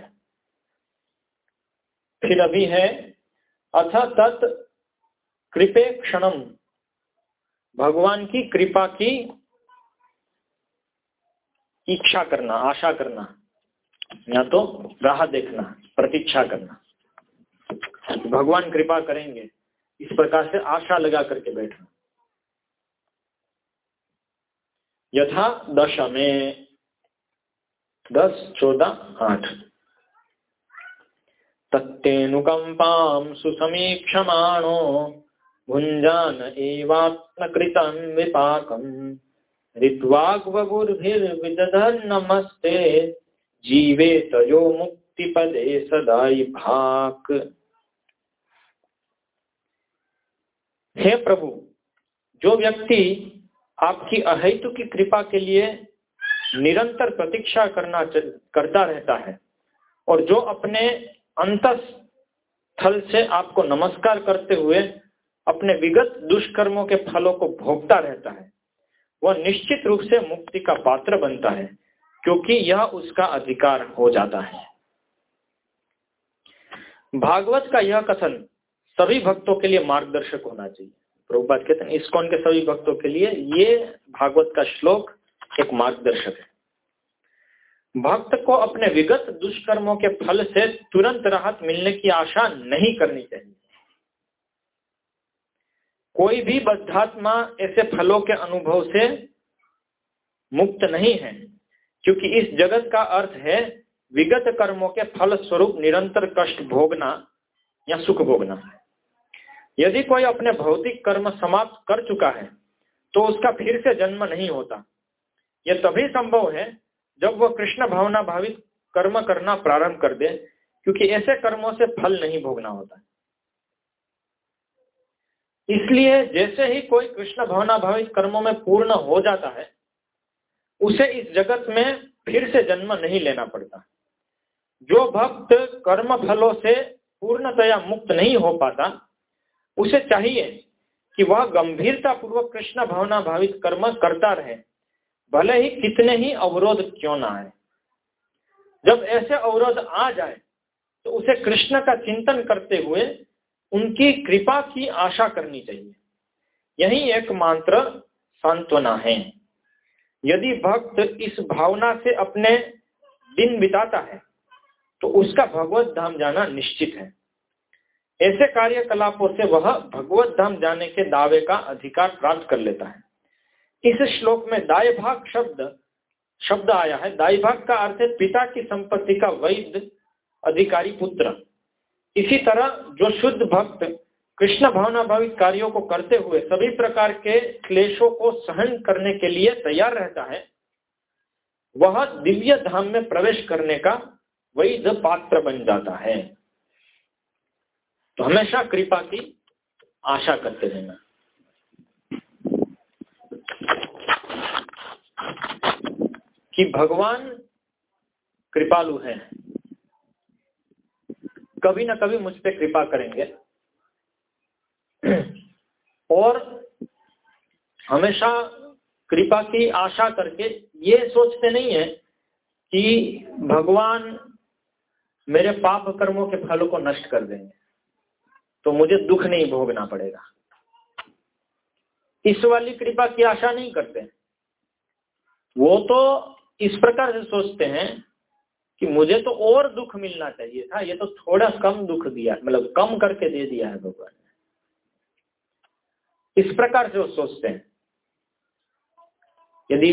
फिर अभी है, अथ तत् कृपे क्षणम। भगवान की कृपा की इच्छा करना, आशा करना, या तो राह देखना, प्रतीक्षा करना। भगवान कृपा करेंगे, इस प्रकार से आशा लगा करके बैठना। यथा दश में दस, चौदह, आठ। तत्तेनुकंपाम सुसमीक्षमाणो। भुंजान एवात्मकृतं विपाकम। नमस्ते जीवे तयो मुक्तिपदे सदाई भाक। हे प्रभु, जो व्यक्ति आपकी अहितु की कृपा के लिए निरंतर प्रतीक्षा करना करता रहता है, और जो अपने अंत थल से आपको नमस्कार करते हुए अपने विगत दुष्कर्मों के फलों को भोगता रहता है। वह निश्चित रूप से मुक्ति का पात्र बनता है, क्योंकि यह उसका अधिकार हो जाता है। भागवत का यह कथन सभी भक्तों के लिए मार्गदर्शक होना चाहिए। प्रभुपाद कहते हैं, इसकोन के सभी भक्तों के लिए ये भागवत का श्लोक एक मार्गदर्शक है। भक्त को अपने विगत दुष्कर्मों के फल से तुरंत राहत मिलने की आशा नहीं करनी चाहिए। कोई भी बद्धात्मा ऐसे फलों के अनुभव से मुक्त नहीं है, क्योंकि इस जगत का अर्थ है विगत कर्मों के फल स्वरूप निरंतर कष्ट भोगना या सुख भोगना। यदि कोई अपने भौतिक कर्म समाप्त कर चुका है तो उसका फिर से जन्म नहीं होता। यह तभी संभव है जब वह कृष्ण भावना भावित कर्म करना प्रारंभ कर दे, क्योंकि ऐसे कर्मों से फल नहीं भोगना होता। इसलिए जैसे ही कोई कृष्ण भावना भावित कर्मों में पूर्ण हो जाता है, उसे इस जगत में फिर से जन्म नहीं लेना पड़ता। जो भक्त कर्म फलों से पूर्णतया मुक्त नहीं हो पाता, उसे चाहिए कि वह गंभीरता पूर्वक कृष्ण भावना भावित कर्म करता रहे, भले ही कितने ही अवरोध क्यों ना आए। जब ऐसे अवरोध आ जाए तो उसे कृष्ण का चिंतन करते हुए उनकी कृपा की आशा करनी चाहिए। यही एक मंत्र सांत्वना है। यदि भक्त इस भावना से अपने दिन बिताता है तो उसका भगवत धाम जाना निश्चित है। ऐसे कार्यकलापों से वह भगवत धाम जाने के दावे का अधिकार प्राप्त कर लेता है। इस श्लोक में दाय भाग शब्द शब्द आया है। दाय भाग का अर्थ है पिता की संपत्ति का वैध अधिकारी पुत्र। इसी तरह जो शुद्ध भक्त कृष्ण भावना भावित कार्यों को करते हुए सभी प्रकार के क्लेशों को सहन करने के लिए तैयार रहता है, वह दिव्य धाम में प्रवेश करने का वैध पात्र बन जाता है। तो हमेशा कृपा की आशा करते रहना। कि भगवान कृपालु है। कभी ना कभी मुझ पर कृपा करेंगे। और हमेशा कृपा की आशा करके ये सोचते नहीं है कि भगवान मेरे पाप कर्मों के फलों को नष्ट कर देंगे। तो मुझे दुख नहीं भोगना पड़ेगा। इस वाली कृपा की आशा नहीं करते। वो तो इस प्रकार से सोचते हैं कि मुझे तो और दुख मिलना चाहिए था, ये तो थोड़ा कम दुख दिया मतलब कम करके दे दिया है भगवान। ने इस प्रकार से वो सोचते हैं। यदि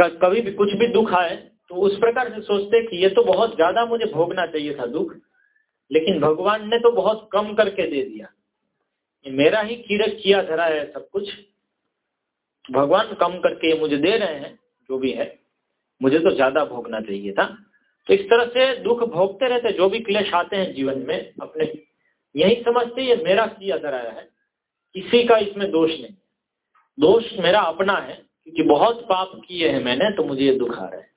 कभी भी कुछ भी दुख आए तो उस प्रकार से सोचते हैं कि ये तो बहुत ज़्यादा मुझे भोगना चाहिए था दुख, लेकिन भगवान ने तो बहुत कम करके दे दिया। मेरा ही कीड़क किया धरा है सब कुछ। भगवान कम करके मुझे दे रहे हैं, जो भी है। मुझे तो ज़्यादा भोगना चाहिए था। तो इस तरह से दुख भोगते रहते, जो भी क्लेश आते हैं जीवन में, अपने यही समझते ये मेरा किया धराया है। किसी का इसमें दोष नहीं। दोष मेरा अपना है, क्योंकि बहुत पाप किए हैं मैंने तो मुझे ये दुख आ रहा है।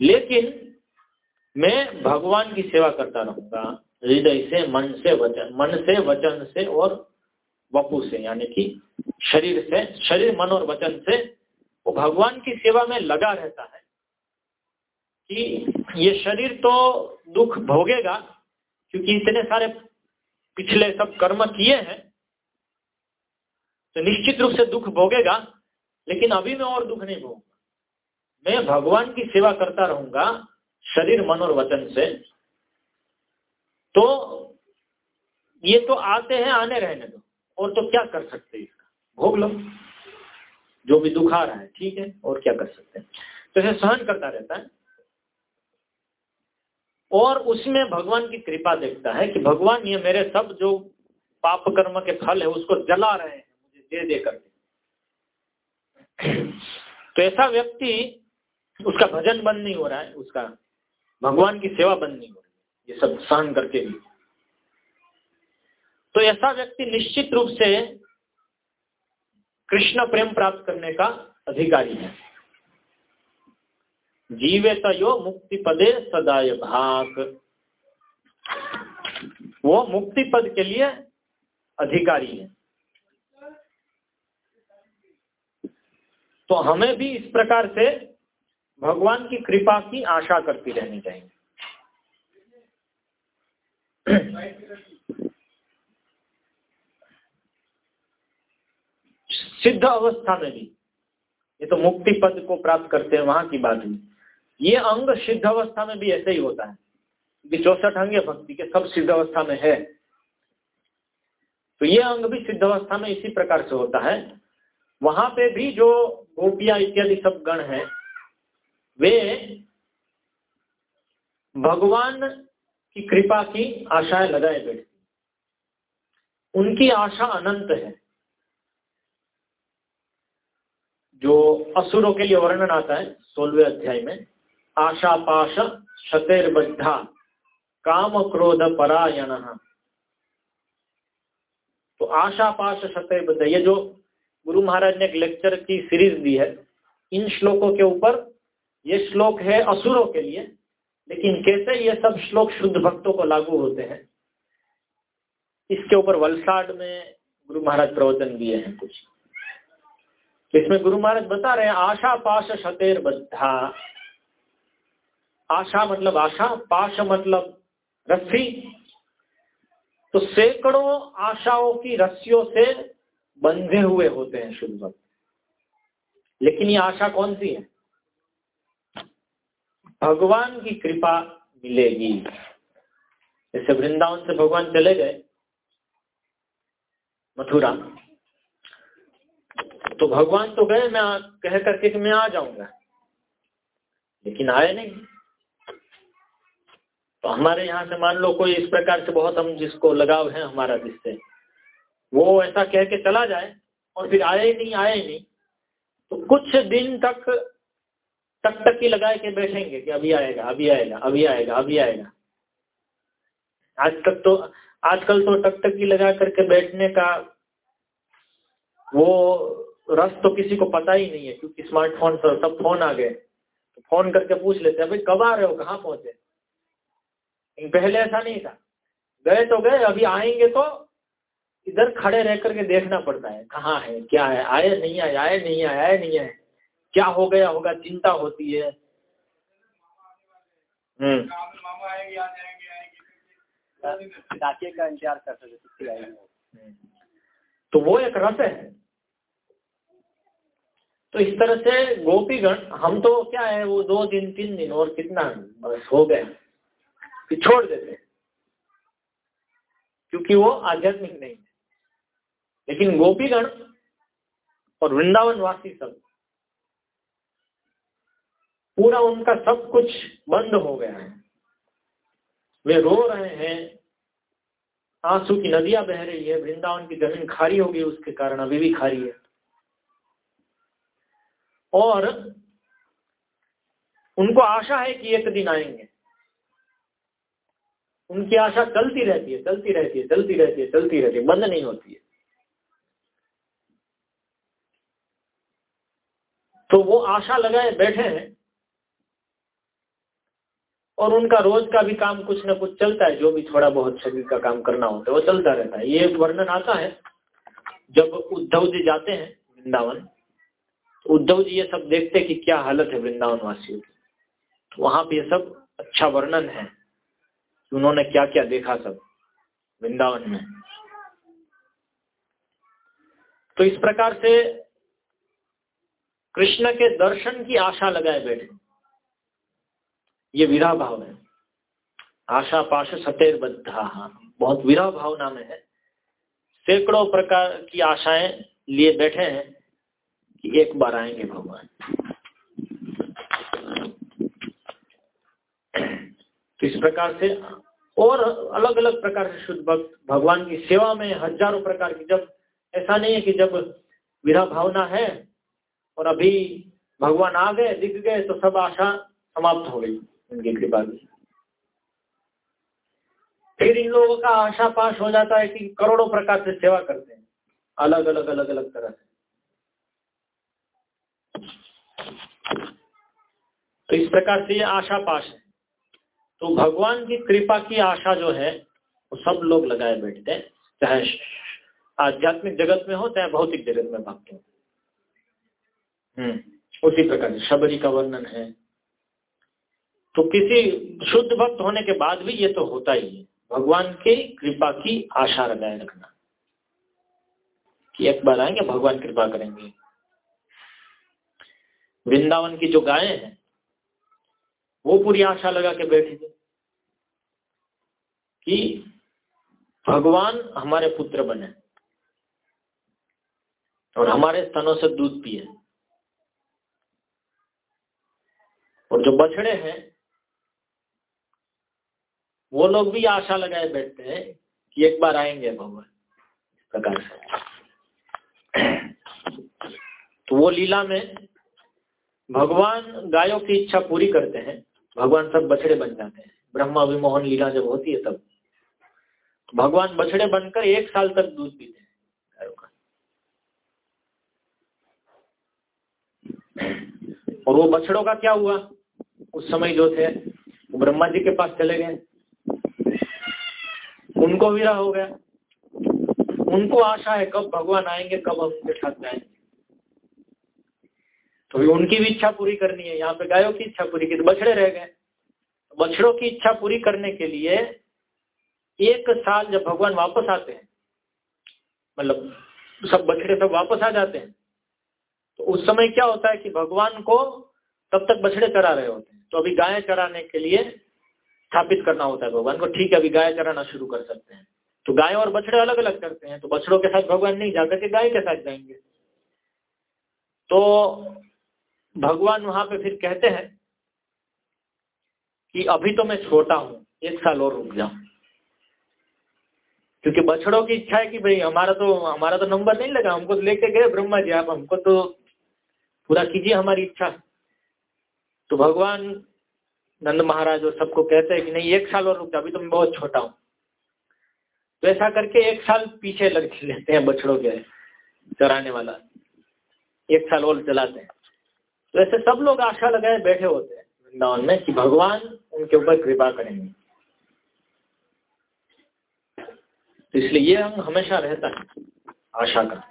लेकिन मैं भगवान की सेवा करता रहूँगा, हृदय से, मन से, वचन, मन से, वचन से और वपु से, यानी कि शरीर से, शरीर, मन और वचन से वो भगवान की सेवा में लगा रहता है कि ये शरीर तो दुख भोगेगा, क्योंकि इतने सारे पिछले सब कर्म किए हैं तो निश्चित रूप से दुख भोगेगा, लेकिन अभी मैं और दुख नहीं भोगूँगा। मैं भगवान की सेवा करता रहूँगा शरीर मन और वचन से। तो ये तो आते हैं आने रहने दो, और तो क्या कर सकते इसका? भोग लो। जो भी दुख आ रहा है, ठीक है? और क्या कर सकते हैं? तो इसे सहन करता रहता है। और उसमें भगवान की कृपा देखता है कि भगवान, ये मेरे सब जो पाप कर्म के फल है, उसको जला रहे हैं, मुझे दे दे करके। तो ऐसा व्यक्ति, उसका भजन बंद नहीं हो रहा है, उसका भगवान की सेवा बंद नहीं हो रही ये सब सहन करके भी। तो ऐसा व्यक्ति निश्चित रूप से कृष्ण प्रेम प्राप्त करने का अधिकारी है। जीवित यो मुक्ति पदे सदाय भाग। वो मुक्ति पद के लिए अधिकारी है। तो हमें भी इस प्रकार से भगवान की कृपा की आशा करती रहनी चाहिए। सिद्ध अवस्था में भी। ये तो मुक्ति पद को प्राप्त करते हैं, वहाँ की बात हुई ये अंग सिद्ध अवस्था में भी ऐसे ही होता है। क्योंकि चौसठ अंग भक्ति के सब सिद्ध अवस्था में है। तो ये अंग भी सिद्ध अवस्था में इसी प्रकार से होता है। वहाँ पे भी जो गोपिया इत्यादि सब गण है, वे भगवान की कृपा की आशाएँ लगाए बैठे उनकी आशा अनंत है। जो असुरों के लिए वर्णन आता है सोलवे अध्याय में, आशा पाश शतेर्बद्धा, काम क्रोध परायण। तो आशा पाश शतेर्बद्ध, ये जो गुरु महाराज ने एक लेक्चर की सीरीज़ दी है, इन श्लोकों के ऊपर, ये श्लोक है असुरों के लिए, लेकिन कैसे ये सब श्लोक शुद्ध भक्तों को लागू होते हैं, इसके ऊपर वलसाड में गुरु महाराज प्रवचन दिए हैं कुछ। इसमें गुरु महाराज बता रहे हैं, आशा पाश शतेर बद्धा। आशा मतलब आशा, पाश मतलब रस्सी। तो सैकड़ों आशाओं की रस्सियों से बंधे हुए होते हैं शुद्ध भक्त। लेकिन ये आशा कौन सी है? भगवान की कृपा मिलेगी। जैसे वृंदावन से भगवान चले गए, मथुरा। तो भगवान तो गए, मैं कह करके कि मैं आ जाऊँगा। लेकिन आए नहीं। तो हमारे यहाँ से मान लो कोई इस प्रकार से बहुत हम जिसको लगाव है हमारा जिससे, वो ऐसा कह के चला जाए और फिर आए नहीं आए नहीं। तो कुछ दिन तक तक तक ही लगा के बैठेंगे कि अभी आएगा अभी आएगा अभी आएगा अभी आएगा। आज तक तो आजकल तो टक टक ही लगा करके बैठने का वो रस तो किसी को पता ही नहीं है क्योंकि स्मार्टफ़ोन पर सब फ़ोन आ गए। तो फ़ोन करके पूछ लेते हैं भाई कब आ रहे हो? कहाँ पहुँचे? पहले ऐसा नहीं था। गए तो गए अभी आएँगे तो इधर खड़े रह करके देखना पड़ता है कहाँ है क्या है आए नहीं आए आए नहीं आए आए नहीं आए। क्या हो गया होगा चिंता होती है। हम्म। का इंतज़ार सकते तो वो एक रस है। तो इस तरह से गोपीगण, हम तो क्या है, वो दो दिन, तीन दिन और कितना बस हो गए, छोड़ देते क्योंकि वो आध्यात्मिक नहीं है। लेकिन गोपीगण और वृंदावन वासी सब, पूरा उनका सब कुछ बंद हो गया है। वे रो रहे हैं, आँसू की नदियाँ बह रही है, वृंदावन की ज़मीन खारी हो गई उसके कारण अभी भी खारी है। और उनको आशा है कि एक दिन आएँगे। उनकी आशा चलती रहती है, चलती रहती है, चलती रहती है, चलती रहती है, बंद नहीं होती है। तो वो आशा लगाए बैठे हैं और उनका रोज का भी काम कुछ ना कुछ चलता है, जो भी थोड़ा बहुत शरीर का काम करना होता है, वो चलता रहता है। ये एक वर्णन आता है, जब उद्धव जी जाते हैं वृंदावन उद्धव जी ये सब देखते कि क्या हालत है वृंदावन वासियों की। तो वहाँ पे ये सब अच्छा वर्णन है उन्होंने क्या क्या देखा सब वृंदावन में। तो इस प्रकार से कृष्ण के दर्शन की आशा लगाए बैठे। ये विरा भाव है। आशा पाश सतेर बद्धा। बहुत विरा भावना में है। सैकड़ों प्रकार की आशाएँ लिए बैठे हैं। कि एक बार आएँगे भगवान। तो इस प्रकार से और अलग अलग प्रकार से शुद्ध भक्त भगवान की सेवा में हज़ारों प्रकार की जब ऐसा नहीं है कि जब विरा भावना है और अभी भगवान आ गए, दिख गए तो सब आशा समाप्त हो गई उनकी कृपा की। फिर इन लोगों का आशा पास हो जाता है कि करोड़ों प्रकार से सेवा करते हैं। अलग अलग अलग अलग तरह से। तो इस प्रकार से ये आशा पाश है। तो भगवान की कृपा की आशा जो है वो सब लोग लगाए बैठते हैं चाहे आध्यात्मिक जगत में हो चाहे भौतिक जगत में भक्त हो हम्म। उसी प्रकार से शबरी का वर्णन है। तो किसी शुद्ध भक्त होने के बाद भी ये तो होता ही है। भगवान की कृपा की आशा लगाए रखना। कि एक बार आएँगे भगवान कृपा करेंगे। वृंदावन की जो गायें हैं, वो पूरी आशा लगा के बैठी थी कि भगवान हमारे पुत्र बने और हमारे स्तनों से दूध पिए। और जो बछड़े हैं, वो लोग भी आशा लगाए बैठते हैं कि एक बार आएँगे भगवान प्रकार से। तो वो लीला में भगवान गायों की इच्छा पूरी करते हैं, भगवान सब बछड़े बन जाते हैं। ब्रह्मा, विमोहन, लीला जब होती है तब। भगवान बछड़े बनकर एक साल तक दूध पीते हैं और वो बछड़ों का क्या हुआ? उस समय जो थे ब्रह्मा जी के पास चले गए। उनको विरा हो गया। उनको आशा है कब भगवान आएँगे, कब हम उनके साथ जाएँगे। तो भी उनकी भी इच्छा पूरी करनी है। यहाँ पे गायों की इच्छा पूरी की तो बछड़े रह गए। बछड़ों की इच्छा पूरी करने के लिए एक साल जब भगवान वापस आते हैं मतलब सब बछड़े सब वापस आ जाते हैं तो उस समय क्या होता है कि भगवान को तब तक बछड़े चरा रहे होते हैं। तो अभी गाय चराने के लिए स्थापित करना होता है भगवान को। ठीक है, अभी गाय चराना शुरू कर सकते हैं। तो गाय और बछड़े अलग अलग करते हैं तो बछड़ों के साथ भगवान नहीं, जाकर के गाय के साथ जाएँगे। तो भगवान वहाँ पे फिर कहते हैं कि अभी तो मैं छोटा हूँ, एक साल और रुक जाऊँ क्योंकि बछड़ों की इच्छा है कि भाई हमारा तो हमारा तो नंबर नहीं लगा, हमको तो लेके गए ब्रह्मा जी, आप हमको तो पूरा कीजिए हमारी इच्छा। तो भगवान नंद महाराज और सबको कहते हैं कि नहीं, एक साल और रुक जा अभी तो मैं बहुत छोटा हूँ। तो ऐसा करके एक साल पीछे लग लेते हैं बछड़ों के चराने वाला। एक साल और चलाते हैं। तो ऐसे सब लोग आशा लगाए बैठे होते हैं वृंदावन में कि भगवान उनके ऊपर कृपा करेंगे। तो इसलिए ये अंग हमेशा रहता है, आशा का।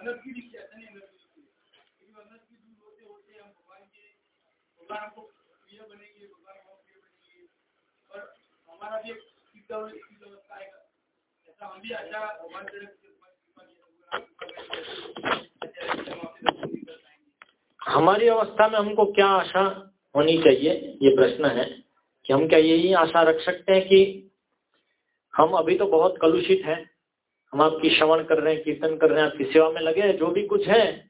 अलग की भगवान हमको प्रिय बनेंगे भगवान प्रिय बनेंगे। और हमारा भी एक अवस्था आएगा। हम भी आशा भगवान से हमारी अवस्था में हमको क्या आशा होनी चाहिए? ये प्रश्न है कि हम क्या यही आशा रख सकते हैं कि हम अभी तो बहुत कलुषित हैं। हम आपकी श्रवण कर रहे हैं, कीर्तन कर रहे हैं, आपकी सेवा में लगे जो भी कुछ है तो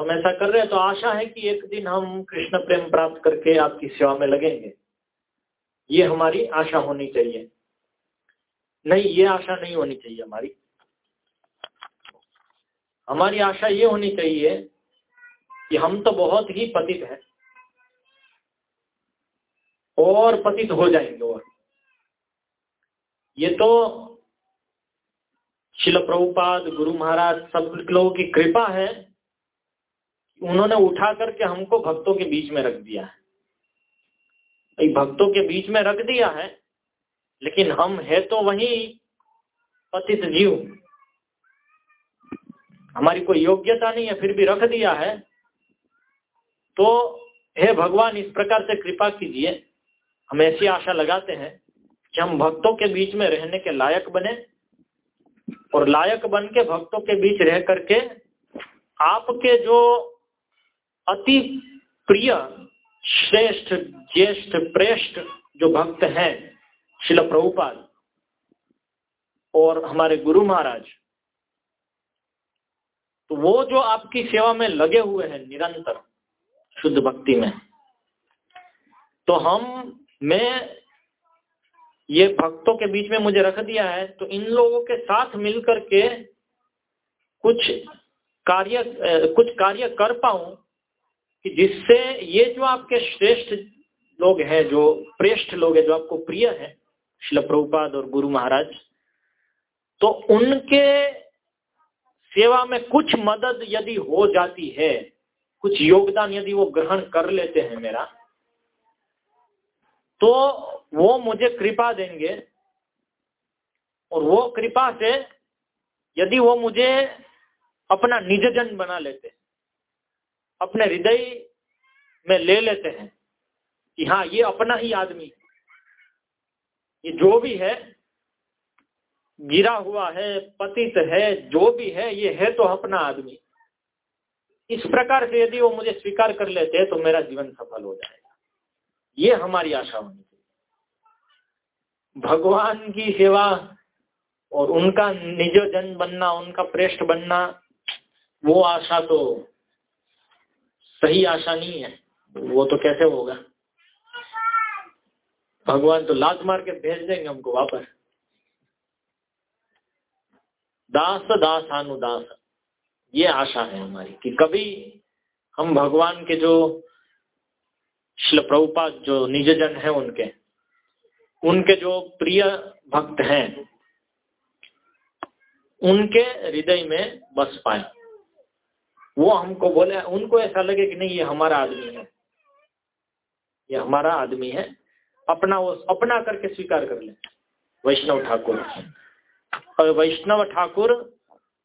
हम ऐसा कर रहे हैं तो आशा है कि एक दिन हम कृष्ण प्रेम प्राप्त करके आपकी सेवा में लगेंगे। ये हमारी आशा होनी चाहिए। नहीं, ये आशा नहीं होनी चाहिए हमारी। हमारी आशा ये होनी चाहिए कि हम तो बहुत ही पतित हैं और पतित हो जाएँगे और। ये तो शिल प्रभुपाद, गुरु महाराज, सब लोगों की कृपा है। उन्होंने उठा करके हमको भक्तों के बीच में रख दिया है। भक्तों के बीच में रख दिया है, लेकिन हम है तो वही पतित जीव। हमारी कोई योग्यता नहीं है, फिर भी रख दिया है। तो हे भगवान, इस प्रकार से कृपा कीजिए। हम ऐसी आशा लगाते हैं कि हम भक्तों के बीच में रहने के लायक बने और लायक बन के भक्तों के बीच रह करके आपके जो अति प्रिय, श्रेष्ठ, ज्येष्ठ, प्रेष्ठ जो भक्त हैं शिल प्रभुपाद और हमारे गुरु महाराज तो वो जो आपकी सेवा में लगे हुए हैं निरंतर, शुद्ध भक्ति में तो हम, मैं ये भक्तों के बीच में मुझे रख दिया है तो इन लोगों के साथ मिलकर के कुछ कार्य कुछ कार्य कर पाऊँ कि जिससे ये जो आपके श्रेष्ठ लोग हैं, जो प्रेष्ठ लोग हैं, जो आपको प्रिय है, शिल प्रभुपाद और गुरु महाराज तो उनके सेवा में कुछ मदद यदि हो जाती है, कुछ योगदान यदि वो ग्रहण कर लेते हैं मेरा तो वो मुझे कृपा देंगे। और वो कृपा से यदि वो मुझे अपना निजजन बना लेते अपने हृदय में ले लेते हैं कि हाँ ये अपना ही आदमी। ये जो भी है, गिरा हुआ है, पतित है, जो भी है, ये है तो अपना आदमी। इस प्रकार से यदि वो मुझे स्वीकार कर लेते हैं तो मेरा जीवन सफल हो जाएगा। ये हमारी आशा होनी चाहिए। भगवान की सेवा और उनका निज जन बनना, उनका प्रेष्ठ बनना, वो आशा तो सही आशा नहीं है, वो तो कैसे होगा? भगवान तो लात मार के भेज देंगे हमको वापस। दास दास अनुदास ये आशा है हमारी कि कभी हम भगवान के जो शिल प्रभुपाद, जो निजजन है उनके उनके जो प्रिय भक्त हैं, उनके हृदय में बस पाए। वो हमको बोले, उनको ऐसा लगे कि नहीं, ये हमारा आदमी है। ये हमारा आदमी है। अपना वो, अपना करके स्वीकार कर ले। वैष्णव ठाकुर। और वैष्णव ठाकुर,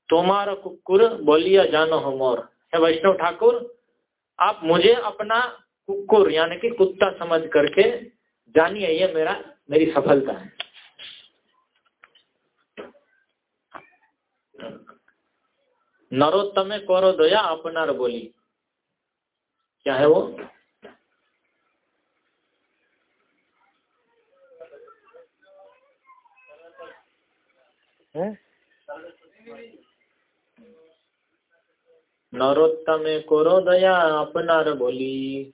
तुम्हारा कुकुर बोलिया जानो हो मोर है वैष्णव ठाकुर, आप मुझे अपना कुकुर, यानी कि कुत्ता समझ करके जानिए, ये मेरा, मेरी सफलता है। नरोत्तमे कौरो दया अपनार बोली। क्या है वो? नरोत्तमे करो दया अपनार बोली।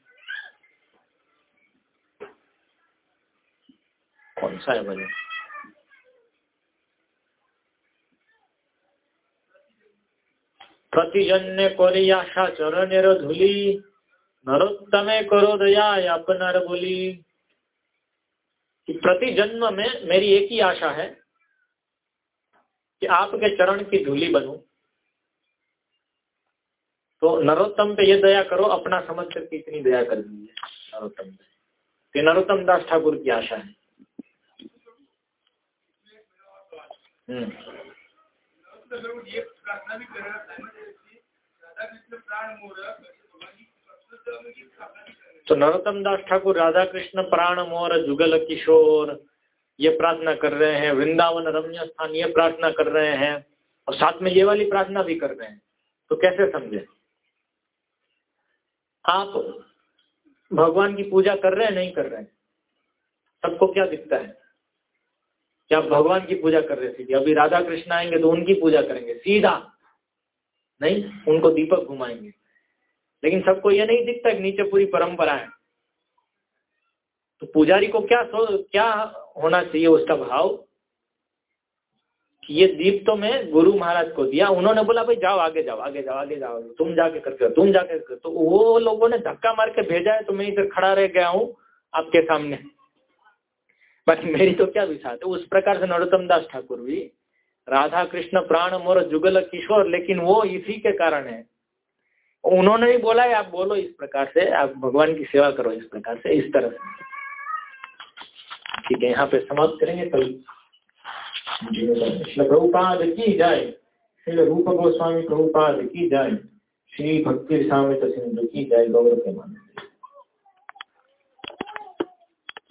कौन सा है कोरी आशा चरणेर धूली नरोत्तमे करो दया अपनार बोली। कि प्रति जन्म में मेरी एक ही आशा है कि आपके चरण की धूली बनू। तो नरोत्तम पे ये दया करो, अपना समझ करके इतनी दया कर दीजिए नरोत्तम पे। नरोत्तम दास ठाकुर की आशा है। हम्म। तो नरोत्तम दास ठाकुर राधा कृष्ण प्राण मोर जुगल किशोर, ये प्रार्थना कर रहे हैं। वृंदावन रम्य स्थान, ये प्रार्थना कर रहे हैं। और साथ में ये वाली प्रार्थना भी कर रहे हैं। तो कैसे समझे? आप भगवान की पूजा कर रहे हैं, नहीं कर रहे हैं? सबको क्या दिखता है? क्या भगवान की पूजा कर रहे थे अभी राधा कृष्ण आएँगे तो उनकी पूजा करेंगे। सीधा नहीं, उनको दीपक घुमाएँगे। लेकिन सबको ये नहीं दिखता कि नीचे पूरी परंपरा है। तो पुजारी को क्या सो, क्या होना चाहिए उसका भाव? कि ये दीप तो मैं गुरु महाराज को दिया, उन्होंने बोला, भाई, जाओ आगे जाओ आगे जाओ आगे, जाओ, तुम जाके करके तुम जाके कर तो वो लोगों ने धक्का मार के भेजा है तो मैं इधर खड़ा रह गया हूँ आपके सामने। बाकी मेरी तो क्या विचार है? उस प्रकार से नरोत्तम दास ठाकुर भी राधा कृष्ण प्राण मोर जुगल किशोर, लेकिन वो इसी के कारण है। उन्होंने भी बोला है, आप बोलो इस प्रकार से, आप भगवान की सेवा करो इस प्रकार से, इस तरह से। ठीक है, यहाँ पे समाप्त करेंगे, कल प्रभुपाद की जाए श्री रूप गोस्वामी प्रभुपाद की जाए श्री भक्ति स्वामी सिंधु की जाए गौरव के मान।